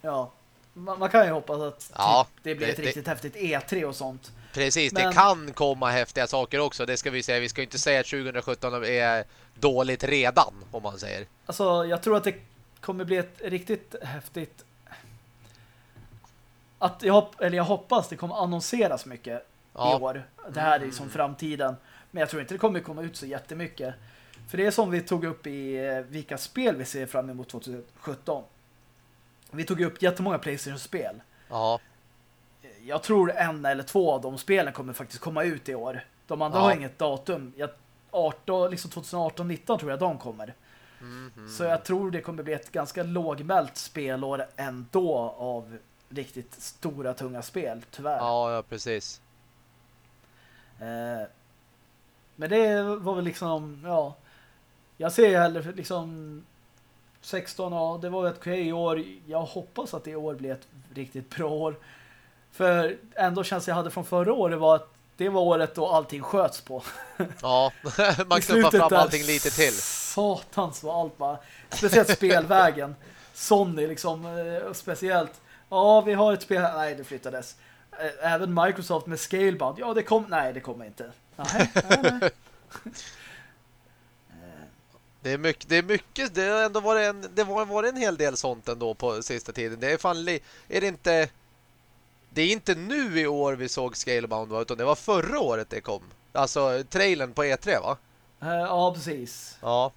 Ja man, man, kan ju hoppas att typ, ja, det blir det, ett riktigt det, häftigt E3 och sånt. Precis, Men- det kan komma häftiga saker också. Det ska vi säga. Vi ska inte säga att 2017 är dåligt redan, om man säger. Alltså, jag tror att det kommer bli ett riktigt häftigt att jag, hopp, eller jag hoppas det kommer annonseras mycket Ja. i år. Det här är som framtiden. Men jag tror inte det kommer komma ut så jättemycket. För det är som vi tog upp i eh, vilka spel vi ser fram emot 2017. Vi tog upp jättemånga Playstation-spel. Ja, Jag tror en eller två av de spelen kommer faktiskt komma ut i år. De andra Ja. har inget datum. Jag, 18, liksom 2018-19 tror jag de kommer. Mhm. Så jag tror det kommer bli ett ganska lågmält spelår ändå av riktigt stora, tunga spel, tyvärr. ja, ja precis. Eh, men det var väl liksom, ja. Jag ser ju hellre liksom 16, ja, det var ett okej år. Jag hoppas att det år blir ett riktigt bra år. För ändå känns jag hade från förra året var att det var året då allting sköts på. Ja, man knuffar fram allting lite till. Satans var allt bara. Speciellt spelvägen. Sony liksom. eh, Speciellt. Ja, vi har ett spel. Nej, det flyttades. Eh, Även Microsoft med Scalebound. Ja, det kom. Nej, det kommer inte. Nej, nej, nej. Det är mycket, det är mycket, det har ändå varit en, det var varit en hel del sånt ändå på sista tiden. Det är fan, li- är det inte, det är inte nu i år vi såg Scalebound va, utan det var förra året det kom. Alltså trailern på E3 va? Eh, Ja, precis. Ja.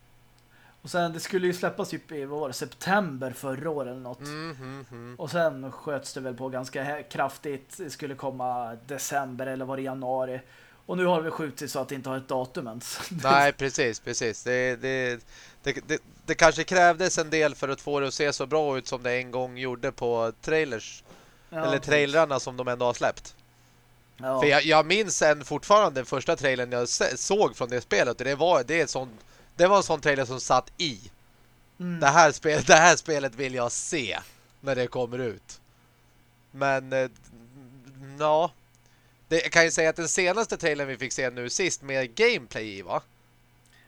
Och sen det skulle ju släppas typ i vad var det, september förra året eller något. Mm, mm, mm. Och sen sköts det väl på ganska kraftigt. Det skulle komma december eller var det januari. Och nu har vi skjutit så att det inte har ett datum ens. Nej, precis, precis. Det, det, det, det kanske krävdes en del för att få det att se så bra ut som det en gång gjorde på trailers. Ja, eller trailrarna som de ändå har släppt. Ja. För jag, jag minns en fortfarande den första trailern jag såg från det spelet. Det var, det, är sånt, det var en sån trailer som satt i. Mm. Det, här spel, det här spelet vill jag se när det kommer ut. Men, eh, ja. Det, jag kan ju säga att den senaste trailern vi fick se nu sist med gameplay i va?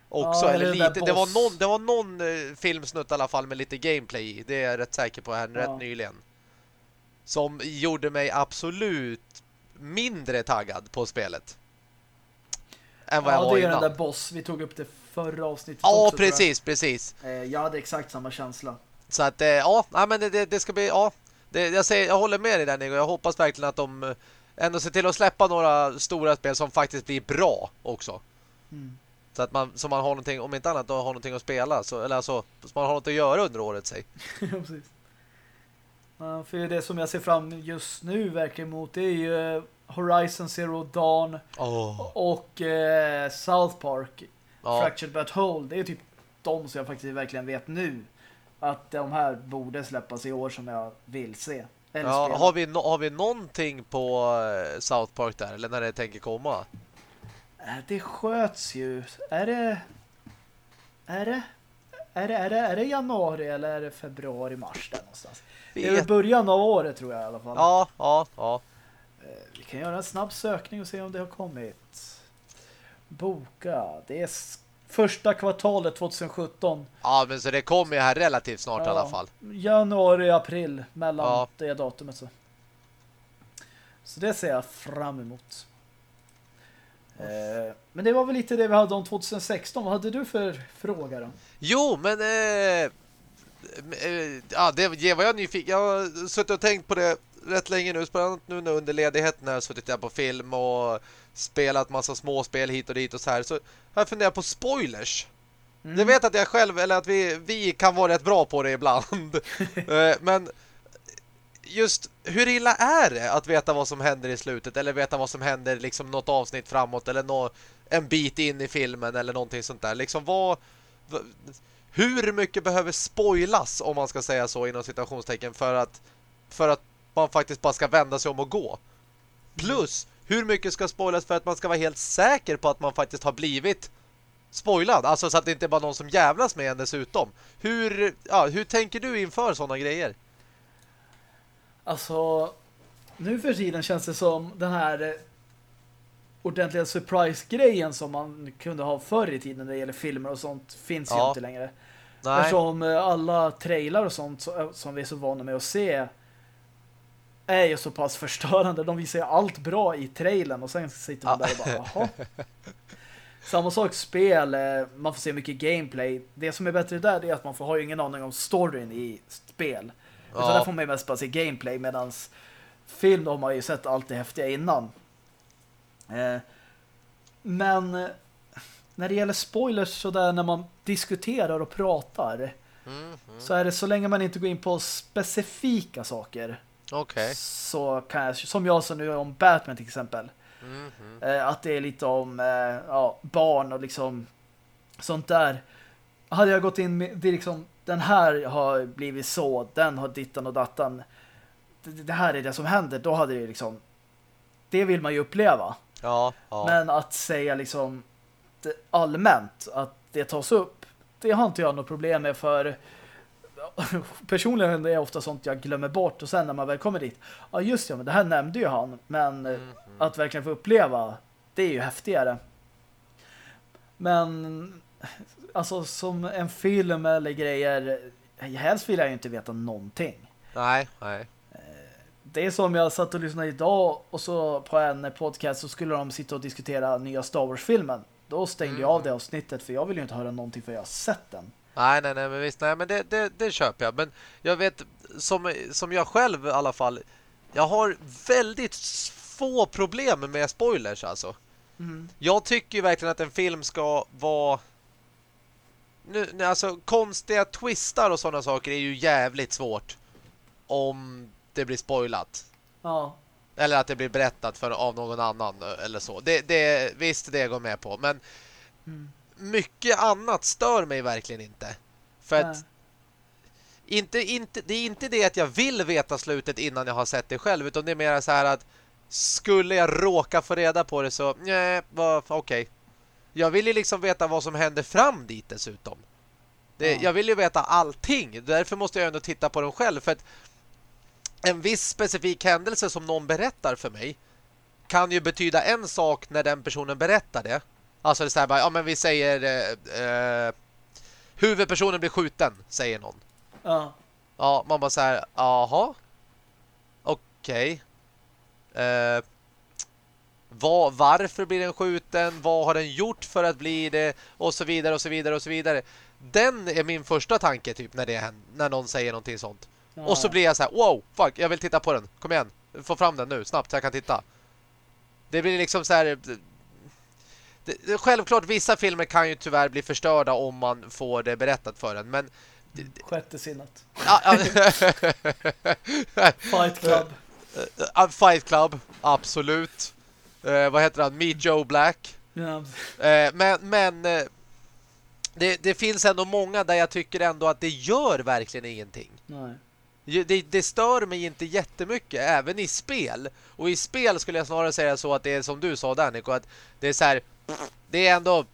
Också, Ja, eller lite, det var någon, det var någon eh, filmsnutt i alla fall med lite gameplay i. Det är jag rätt säker på här Ja. rätt nyligen. Som gjorde mig absolut mindre taggad på spelet. Än vad jag ja, var det är innan. den där boss. Vi tog upp det förra avsnittet Ja, också, jag. precis, precis. Eh, Jag hade exakt samma känsla. Så att, eh, ja, men det, det, det ska bli, ja. Det, jag, säger, jag håller med dig där, Nico. Jag hoppas verkligen att de eh, ändå ser till att släppa några stora spel som faktiskt blir bra också. Mm. Så att man, så man har någonting, om inte annat, då har någonting att spela. Så, eller alltså, så man har något att göra under året, säg. Ja, precis. För det som jag ser fram just nu verkligen emot det är ju eh, Horizon Zero Dawn Åh. och eh, South Park Ja. Fractured But Whole. Det är typ de som jag faktiskt verkligen vet nu att de här borde släppas i år som jag vill se. Eller Ja, spela. har, vi no, har vi någonting på eh, South Park där? Eller när det tänker komma? Eh, Det sköts ju. Är det... Är det... Är det, är, det, är det januari eller är det februari, mars där någonstans? Det är början av året tror jag i alla fall. Ja, ja, ja. Eh, Vi kan göra en snabb sökning och se om det har kommit. Boka. Det är första kvartalet 2017. Ja, men så det kommer ju här relativt snart i Ja. alla fall. Januari, april mellan Ja. det datumet så. Så det ser jag fram emot. Eh, men det var väl lite det vi hade om 2016. Vad hade du för fråga då? Jo, men eh, eh, ja, det var jag nyfiken. Jag har suttit och tänkt på det rätt länge nu. Spännande nu under ledigheten när jag har suttit där på film och spelat massa småspel hit och dit och så här. Så har jag funderat på spoilers. Mm. Jag vet att jag själv, eller att vi, vi kan vara rätt bra på det ibland. Eh, men just hur illa är det att veta vad som händer i slutet eller veta vad som händer liksom något avsnitt framåt eller nå, en bit in i filmen eller någonting sånt där. Liksom vad, hur mycket behöver spoilas om man ska säga så inom citationstecken för att för att man faktiskt bara ska vända sig om och gå. Plus hur mycket ska spoilas för att man ska vara helt säker på att man faktiskt har blivit spoilad. Alltså så att det inte är bara någon som jävlas med en dessutom. Hur, ja, hur tänker du inför sådana grejer? Alltså, nu för tiden känns det som den här eh, ordentliga surprise-grejen som man kunde ha förr i tiden när det gäller filmer och sånt finns ju Ja. inte längre. Nej. Eftersom eh, alla trailar och sånt så- som vi är så vana med att se är ju så pass förstörande. De visar ju allt bra i trailern och sen sitter man Ja. där och bara, jaha. Samma sak spel, eh, man får se mycket gameplay. Det som är bättre där är att man får ha ju ingen aning om storyn i spel. Utan Ja. där får man ju mest bara se gameplay medans film har man ju sett allt det häftiga innan. Eh, men eh, när det gäller spoilers så där när man diskuterar och pratar Mm, mm. så är det så länge man inte går in på specifika saker Okej. så kan jag, som jag sa nu om Batman till exempel Mm, eh, att det är lite om eh, ja, barn och liksom sånt där hade jag gått in med det liksom, den här har blivit så den har dittan och dattan det, det här är det som händer då hade det liksom det vill man ju uppleva Ja, ja. men att säga liksom allmänt att det tas upp det har inte jag något problem med för personligen är det ofta sånt jag glömmer bort och sen när man väl kommer dit ja just det, men det här nämnde ju han men Mm, mm. att verkligen få uppleva det är ju häftigare men alltså som en film eller grejer helst vill jag ju inte veta någonting Nej, nej. det är som jag satt och lyssnade idag och så på en podcast så skulle de sitta och diskutera nya Star Wars-filmen. Då stängde Mm. jag av det avsnittet för jag vill ju inte höra någonting för jag har sett den. Nej, nej, nej, men visst, nej, men det, det, det köper jag. Men jag vet, som, som jag själv i alla fall, jag har väldigt få problem med spoilers alltså. Mm. Jag tycker ju verkligen att en film ska vara... Nu, alltså, konstiga twistar och sådana saker är ju jävligt svårt om det blir spoilat. Ja, Eller att det blir berättat för, av någon annan eller så. Det, det, visst, det går jag med på. Men Mm. mycket annat stör mig verkligen inte. För att Nej. inte, inte, det är inte det att jag vill veta slutet innan jag har sett det själv. Utan det är mer så här att skulle jag råka få reda på det så, nej, okej. Jag vill ju liksom veta vad som händer fram dit dessutom. Det, Ja. Jag vill ju veta allting. Därför måste jag ändå titta på den själv. För att en viss specifik händelse som någon berättar för mig kan ju betyda en sak när den personen berättar det. Alltså det är så här bara, ja men vi säger eh, eh, huvudpersonen blir skjuten, säger någon. ja, Ja, man bara så här, jaha. Okej. Eh, vad, varför blir den skjuten? Vad har den gjort för att bli det? Och så vidare och så vidare och så vidare. Den är min första tanke typ när det händer, när någon säger någonting sånt. ja. Och så blir jag så här, wow, fuck, jag vill titta på den. Kom igen, få fram den nu, snabbt så jag kan titta. Det blir liksom så här... Det, självklart, vissa filmer kan ju tyvärr bli förstörda om man får det berättat för en, men... Sjätte sinnet. Fight Club. Fight Club, absolut. Eh, vad heter han? Meet Joe Black. Ja. Eh, men men eh, det, det finns ändå många där jag tycker ändå att det gör verkligen ingenting. Nej. Det, det stör mig inte jättemycket, även i spel. Och i spel skulle jag snarare säga så att det är som du sa där Nico, att det är så här, det är ändå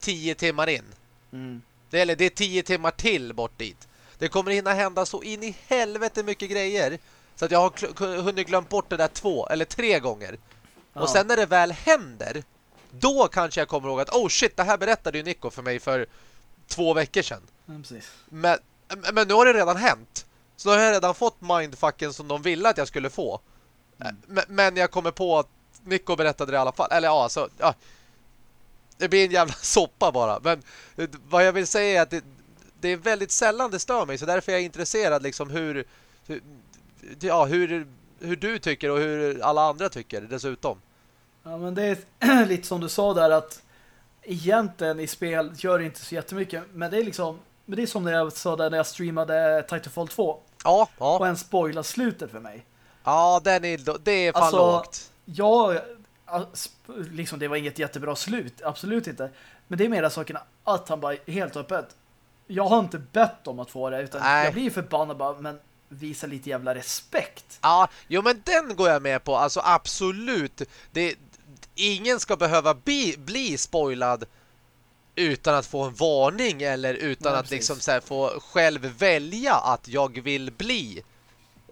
tio timmar in. Mm. Det, eller det är tio timmar till bort dit. Det kommer hinna hända så in i helvete mycket grejer. Så att jag har hunnit glömt bort det där två eller tre gånger. Ja. Och sen när det väl händer, då kanske jag kommer ihåg att oh shit, det här berättade ju Nico för mig för två veckor sedan. Ja. Men, men nu har det redan hänt. Så då har jag redan fått mindfucken som de ville att jag skulle få. Mm. Men, men jag kommer på att Nico berättade det i alla fall. Eller ja, alltså... Ja, det blir en jävla soppa bara. Men eh, vad jag vill säga är att det, det är väldigt sällan det stör mig. Så därför är jag intresserad liksom hur... hur ja, hur, hur du tycker och hur alla andra tycker dessutom. Ja, men det är lite som du sa där att egentligen i spel gör det inte så jättemycket. Men det är liksom, men det är som när jag sa där när jag streamade Titanfall 2 Ja, ja. och en spoila slutet för mig. Ja, den är, det är fan Alltså, lågt. Ja, liksom det var inget jättebra slut, absolut inte. Men det är mera sakerna att han bara helt öppet. Jag har inte bett om att få det utan Nej. jag blir förbannad bara, men visa lite jävla respekt. Ja, jo men den går jag med på. Alltså absolut. Det, ingen ska behöva bli, bli spoilad utan att få en varning eller utan Nej, att precis. liksom så här, få själv välja att jag vill bli.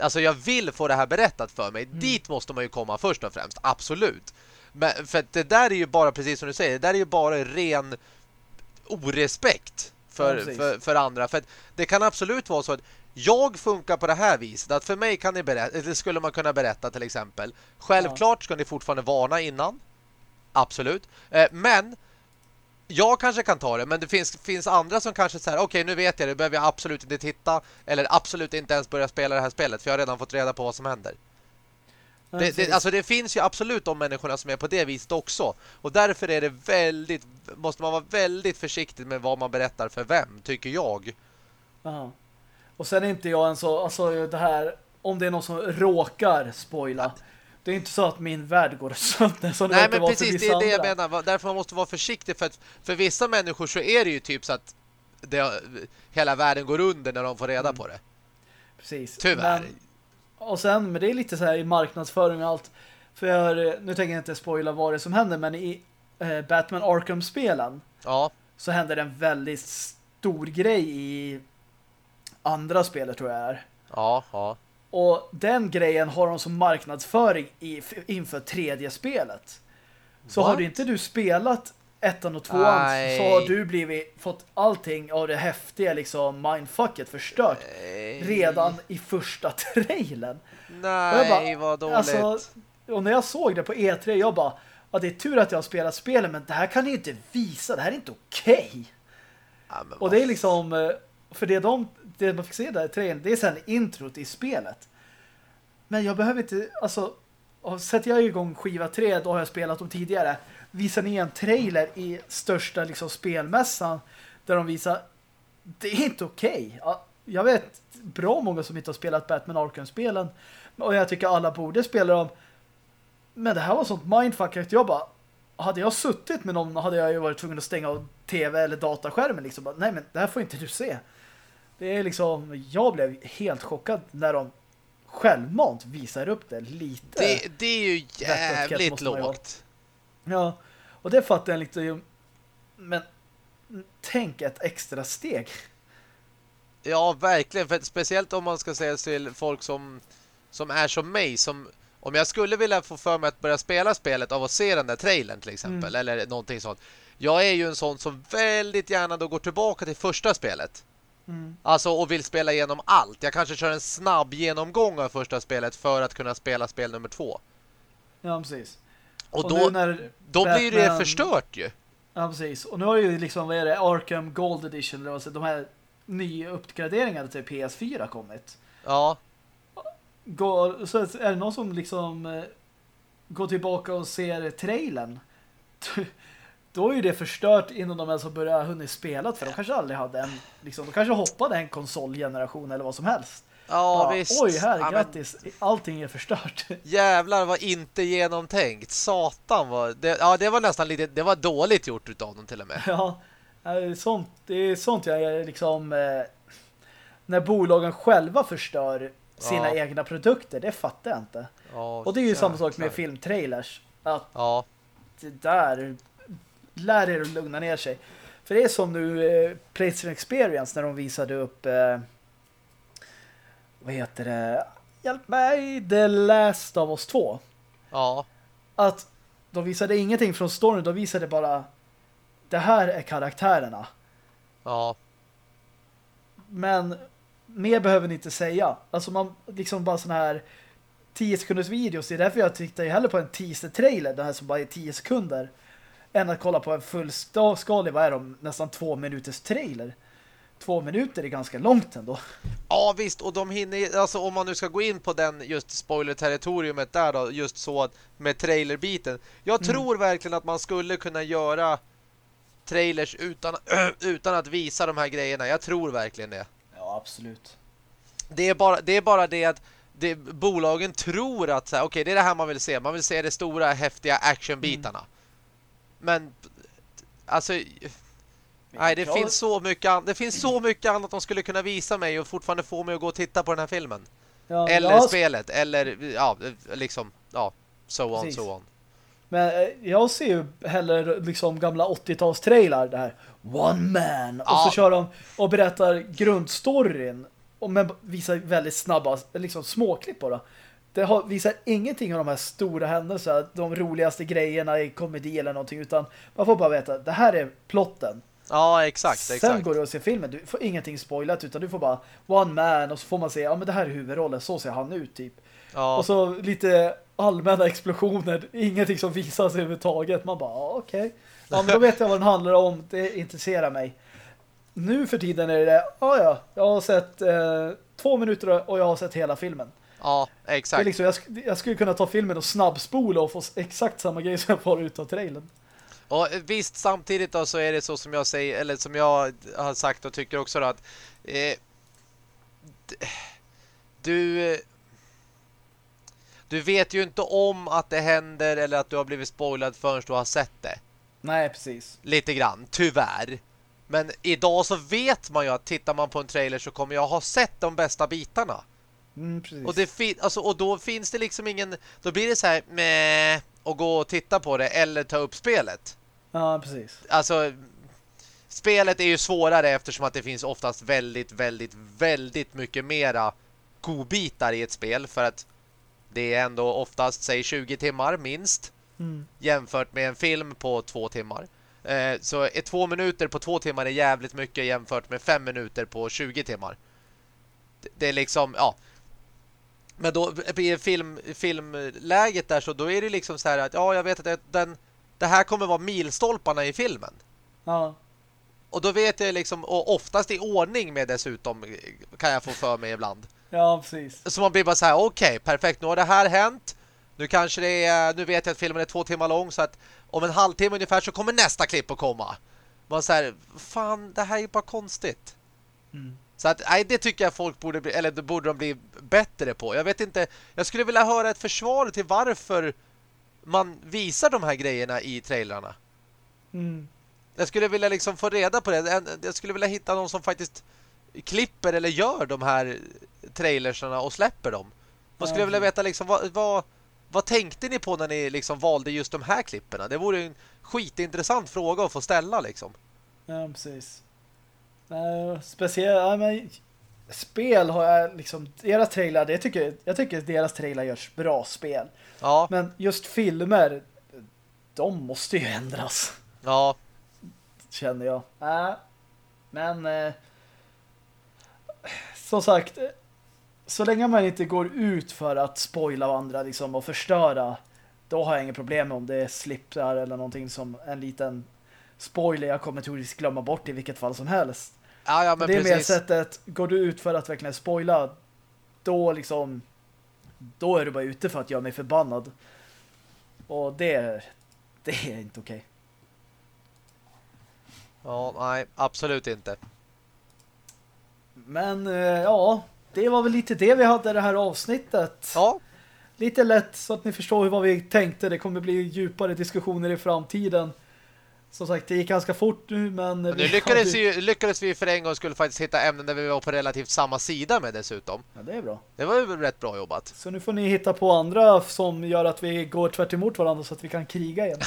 Alltså jag vill få det här berättat för mig. Mm. Dit måste man ju komma först och främst. Absolut. Men för det där är ju bara precis som du säger. Det där är ju bara ren orespekt Ja, för, precis. för, för andra. För det kan absolut vara så att Jag funkar på det här viset att för mig kan ni berätta, det skulle man kunna berätta till exempel. Självklart ska ni fortfarande varna innan. Absolut. Eh, men jag kanske kan ta det, men det finns, finns andra som kanske säger okej okay, nu vet jag det, behöver jag absolut inte titta eller absolut inte ens börja spela det här spelet för jag har redan fått reda på vad som händer. Det, det, alltså det finns ju absolut de människorna som är på det viset också. Och därför är det väldigt måste man vara väldigt försiktig med vad man berättar för vem, tycker jag. Aha. Och sen är inte jag en så, alltså det här, om det är någon som råkar spoila. Det är inte så att min värld går sönder som Nej, men precis, det är det jag menar. Därför man måste vara försiktig för att för vissa människor så är det ju typ så att det, hela världen går under när de får reda mm. på det. Precis. Tyvärr. Men, och sen, men det är lite så här i marknadsföring och allt. För jag, nu tänker jag inte spoila vad det som händer, men i eh, Batman Arkham-spelen ja. så händer det en väldigt stor grej i andra spelet tror jag är. Ja, ja. Och den grejen har de som marknadsföring i, inför tredje spelet. Så What? har du inte du spelat ettan och tvåan Nej. så har du blivit fått allting av det häftiga liksom mindfucket förstört Nej. redan i första trailern. Nej, vad dåligt. Alltså, och när jag såg det på E3 jag bara, ja det är tur att jag har spelat spelet men det här kan ni inte visa, det här är inte okej. Okay. Ja, och det är liksom eh, för det de det man fick se där i trailern, det är sen introt i spelet. Men jag behöver inte, alltså sätter jag igång skiva 3, då har jag spelat dem tidigare. Visar ni en trailer i största liksom spelmässan där de visar det är inte okej. Okay. Jag vet bra många som inte har spelat Batman Arkham-spelen och jag tycker alla borde spela dem. Men det här var sånt mindfuck att jag bara hade jag suttit med någon hade jag ju varit tvungen att stänga av tv eller dataskärmen liksom. Nej men det här får inte du se. Det är liksom, jag blev helt chockad när de självmant visar upp det lite. Det, det är ju jävligt lågt. Ja, och det fattar jag lite. Men tänk ett extra steg. Ja, verkligen. För speciellt om man ska säga till folk som, som är som mig. Som, om jag skulle vilja få för mig att börja spela spelet av att se den där trailern till exempel. Mm. Eller någonting sånt. Jag är ju en sån som väldigt gärna då går tillbaka till första spelet. Mm. Alltså och vill spela igenom allt. Jag kanske kör en snabb genomgång av första spelet för att kunna spela spel nummer två. Ja, precis. Och, och då, då Batman... blir det förstört ju. Ja, precis. Och nu har ju liksom, vad är det, Arkham Gold Edition, alltså de här nya uppgraderingarna till PS4 kommit. Ja. Går, så är det någon som liksom eh, går tillbaka och ser trailern då är ju det förstört innan de ens har börjat hunnit spela för de kanske aldrig hade en liksom, de kanske hoppade en konsolgeneration eller vad som helst. Ja, Bara, visst. Oj, här, ja, grattis. Men... Allting är förstört. Jävlar var inte genomtänkt. Satan var... Det, ja, det var nästan lite... Det var dåligt gjort utav dem till och med. Ja, sånt, det är sånt jag liksom... Eh, när bolagen själva förstör sina ja. egna produkter, det fattar jag inte. Ja, och det är ju samma sak med filmtrailers. Att ja. det där lär er att lugna ner sig. För det är som nu eh, PlayStation Experience när de visade upp eh, vad heter det? Hjälp mig! The Last of Us 2. Ja. Att de visade ingenting från storyn, de visade bara det här är karaktärerna. Ja. Men mer behöver ni inte säga. Alltså man liksom bara sån här 10 sekunders videos. Det är därför jag tittar ju hellre på en teaser-trailer. Den här som bara är 10 sekunder än att kolla på en fullskalig, vad är de, nästan två minuters trailer. Två minuter är ganska långt ändå. Ja visst, och de hinner, alltså om man nu ska gå in på den just spoiler-territoriumet där då, just så med trailerbiten. Jag mm. tror verkligen att man skulle kunna göra trailers utan, utan att visa de här grejerna. Jag tror verkligen det. Ja, absolut. Det är bara det, är bara det att det, bolagen tror att okej, okay, det är det här man vill se. Man vill se de stora, häftiga actionbitarna. Mm. Men alltså nej, det finns så mycket det finns så mycket annat de skulle kunna visa mig och fortfarande få mig att gå och titta på den här filmen. Ja, eller jag... spelet eller ja, liksom ja, so on Precis. so on. Men eh, jag ser ju hellre liksom gamla 80-tals trailar det här One Man och ja. så kör de och berättar grundstoryn och men visar väldigt snabba liksom småklipp bara det har, visar ingenting av de här stora händelserna, de roligaste grejerna i komedi eller någonting, utan man får bara veta, det här är plotten. Ja, exakt. Sen exakt. går du och ser filmen. Du får ingenting spoilat utan du får bara one man och så får man se, ja men det här är huvudrollen, så ser han ut typ. Ja. Och så lite allmänna explosioner, ingenting som visas överhuvudtaget. Man bara, okej. Ja, men då vet jag vad den handlar om, det intresserar mig. Nu för tiden är det, ja ja, jag har sett eh, två minuter och jag har sett hela filmen. Ja, Det är exakt. liksom, jag, jag skulle kunna ta filmen och snabbspola och få exakt samma grej som jag får ut av trailern. Och visst, samtidigt då så är det så som jag säger, eller som jag har sagt och tycker också då att eh, du du vet ju inte om att det händer eller att du har blivit spoilad förrän du har sett det. Nej, precis. Lite grann, tyvärr. Men idag så vet man ju att tittar man på en trailer så kommer jag ha sett de bästa bitarna. Mm. Och, det fin- alltså, och då finns det liksom ingen... Då blir det så här med och gå och titta på det eller ta upp spelet. Ja, precis. Alltså, spelet är ju svårare eftersom att det finns oftast väldigt, väldigt, väldigt mycket mera godbitar i ett spel för att det är ändå oftast, säg 20 timmar minst Mm. jämfört med en film på två timmar. Eh, så är två minuter på två timmar är jävligt mycket jämfört med fem minuter på 20 timmar. Det, det är liksom, ja. Men då i film, filmläget där så då är det liksom så här att ja, jag vet att det, den, det här kommer vara milstolparna i filmen. Ja, Och då vet jag liksom, och oftast i ordning med dessutom kan jag få för mig ibland. ja precis. Så man blir bara så här, okej, perfekt, nu har det här hänt. Nu kanske det är, nu vet jag att filmen är två timmar lång så att om en halvtimme ungefär så kommer nästa klipp att komma. Man säger, fan, det här är ju bara konstigt. Mm. Så att, nej, det tycker jag folk borde bli, eller det borde de bli bättre på. Jag vet inte, jag skulle vilja höra ett försvar till varför man visar de här grejerna i trailerna. Mm. Jag skulle vilja liksom få reda på det. Jag skulle vilja hitta någon som faktiskt klipper eller gör de här trailersarna och släpper dem. Man skulle Ja, vilja veta liksom vad, vad, vad tänkte ni på när ni liksom valde just de här klipperna? Det vore en skitintressant fråga att få ställa liksom. Ja, precis. Uh, speciellt, ja, men spel har jag liksom, deras trailer, det tycker, jag tycker deras trailer görs bra spel. Ja, Men just filmer, de måste ju ändras, ja, känner jag. Äh, men eh, som sagt, eh, så länge man inte går ut för att spoila andra liksom, och förstöra, då har jag inget problem om det är slipsar eller någonting som en liten spoiler jag kommer troligtvis glömma bort i vilket fall som helst. ja, ja men det är mer sättet, går du ut för att verkligen spoila, då liksom, då är du bara ute för att göra mig förbannad. Och det, det är inte okej. Ja, nej, absolut inte. Men eh, ja, det var väl lite det vi hade i det här avsnittet. Ja, Lite lätt så att ni förstår vad vi tänkte. Det kommer bli djupare diskussioner i framtiden. Som sagt, det gick ganska fort nu, men... men nu lyckades, ju, lyckades vi för en gång skulle faktiskt hitta ämnen där vi var på relativt samma sida med dessutom. Ja, det är bra. Det var ju rätt bra jobbat. Så nu får ni hitta på andra som gör att vi går tvärt emot varandra så att vi kan kriga igen.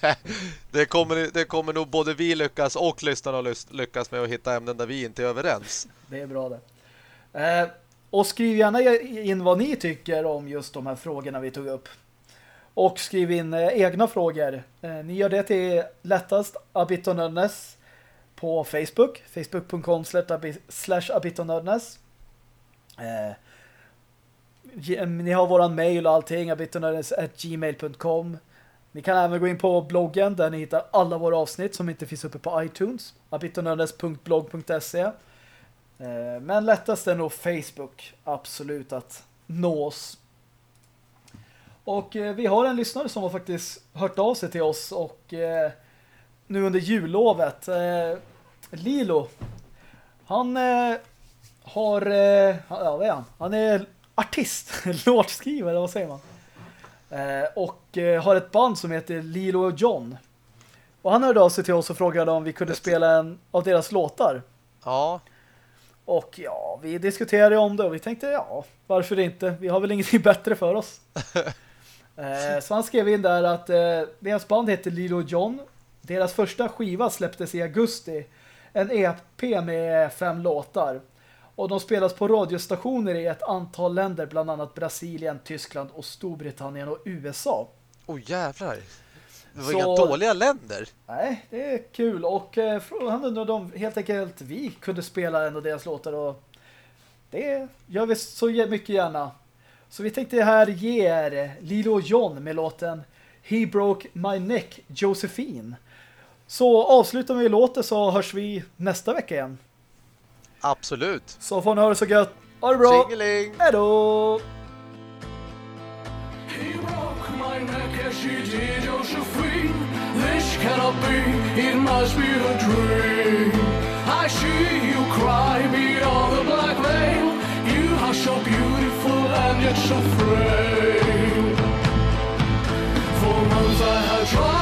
Det kommer, det kommer nog både vi lyckas och lyssnarna lys- lyckas med att hitta ämnen där vi inte är överens. Det är bra det. Eh, och skriv gärna in vad ni tycker om just de här frågorna vi tog upp. Och skriv in eh, egna frågor. Eh, ni gör det till lättast abitonördnes på Facebook. Facebook.com slash abitonördnes. Eh, ni har våran mail och allting abitonördness.gmail.com Ni kan även gå in på bloggen där ni hittar alla våra avsnitt som inte finns uppe på iTunes. abitonördness.blog.se Men lättast är nog Facebook absolut att nå oss. Och eh, vi har en lyssnare som har faktiskt hört av sig till oss och eh, nu under jullovet eh, Lilo han eh, har eh, ja, vad är han? Han är artist, låtskrivare, vad säger man? Eh, och har ett band som heter Lilo och John. Och han hörde av sig till oss och frågade om vi kunde spela en av deras låtar. Ja, Och ja, vi diskuterade om det och vi tänkte ja, varför inte? Vi har väl ingenting bättre för oss. eh, så han skrev in där att eh, deras band heter Lilo John. Deras första skiva släpptes i augusti. En EP med fem låtar. Och de spelas på radiostationer i ett antal länder, bland annat Brasilien, Tyskland och Storbritannien och USA. oh jävlar. Det var så... inga dåliga länder. Nej, det är kul. Och eh, han undrade om helt enkelt vi kunde spela en av deras låtar och det gör vi så mycket gärna. Så vi tänkte här ge er Lilo och John med låten He Broke My Neck, Josephine. Så avslutar vi låten så hörs vi nästa vecka igen. Absolut. Så får ni ha det så gött. Ha det bra. Tjingeling. Hej då! This cannot be, it must be a dream. jetzt For months I have tried.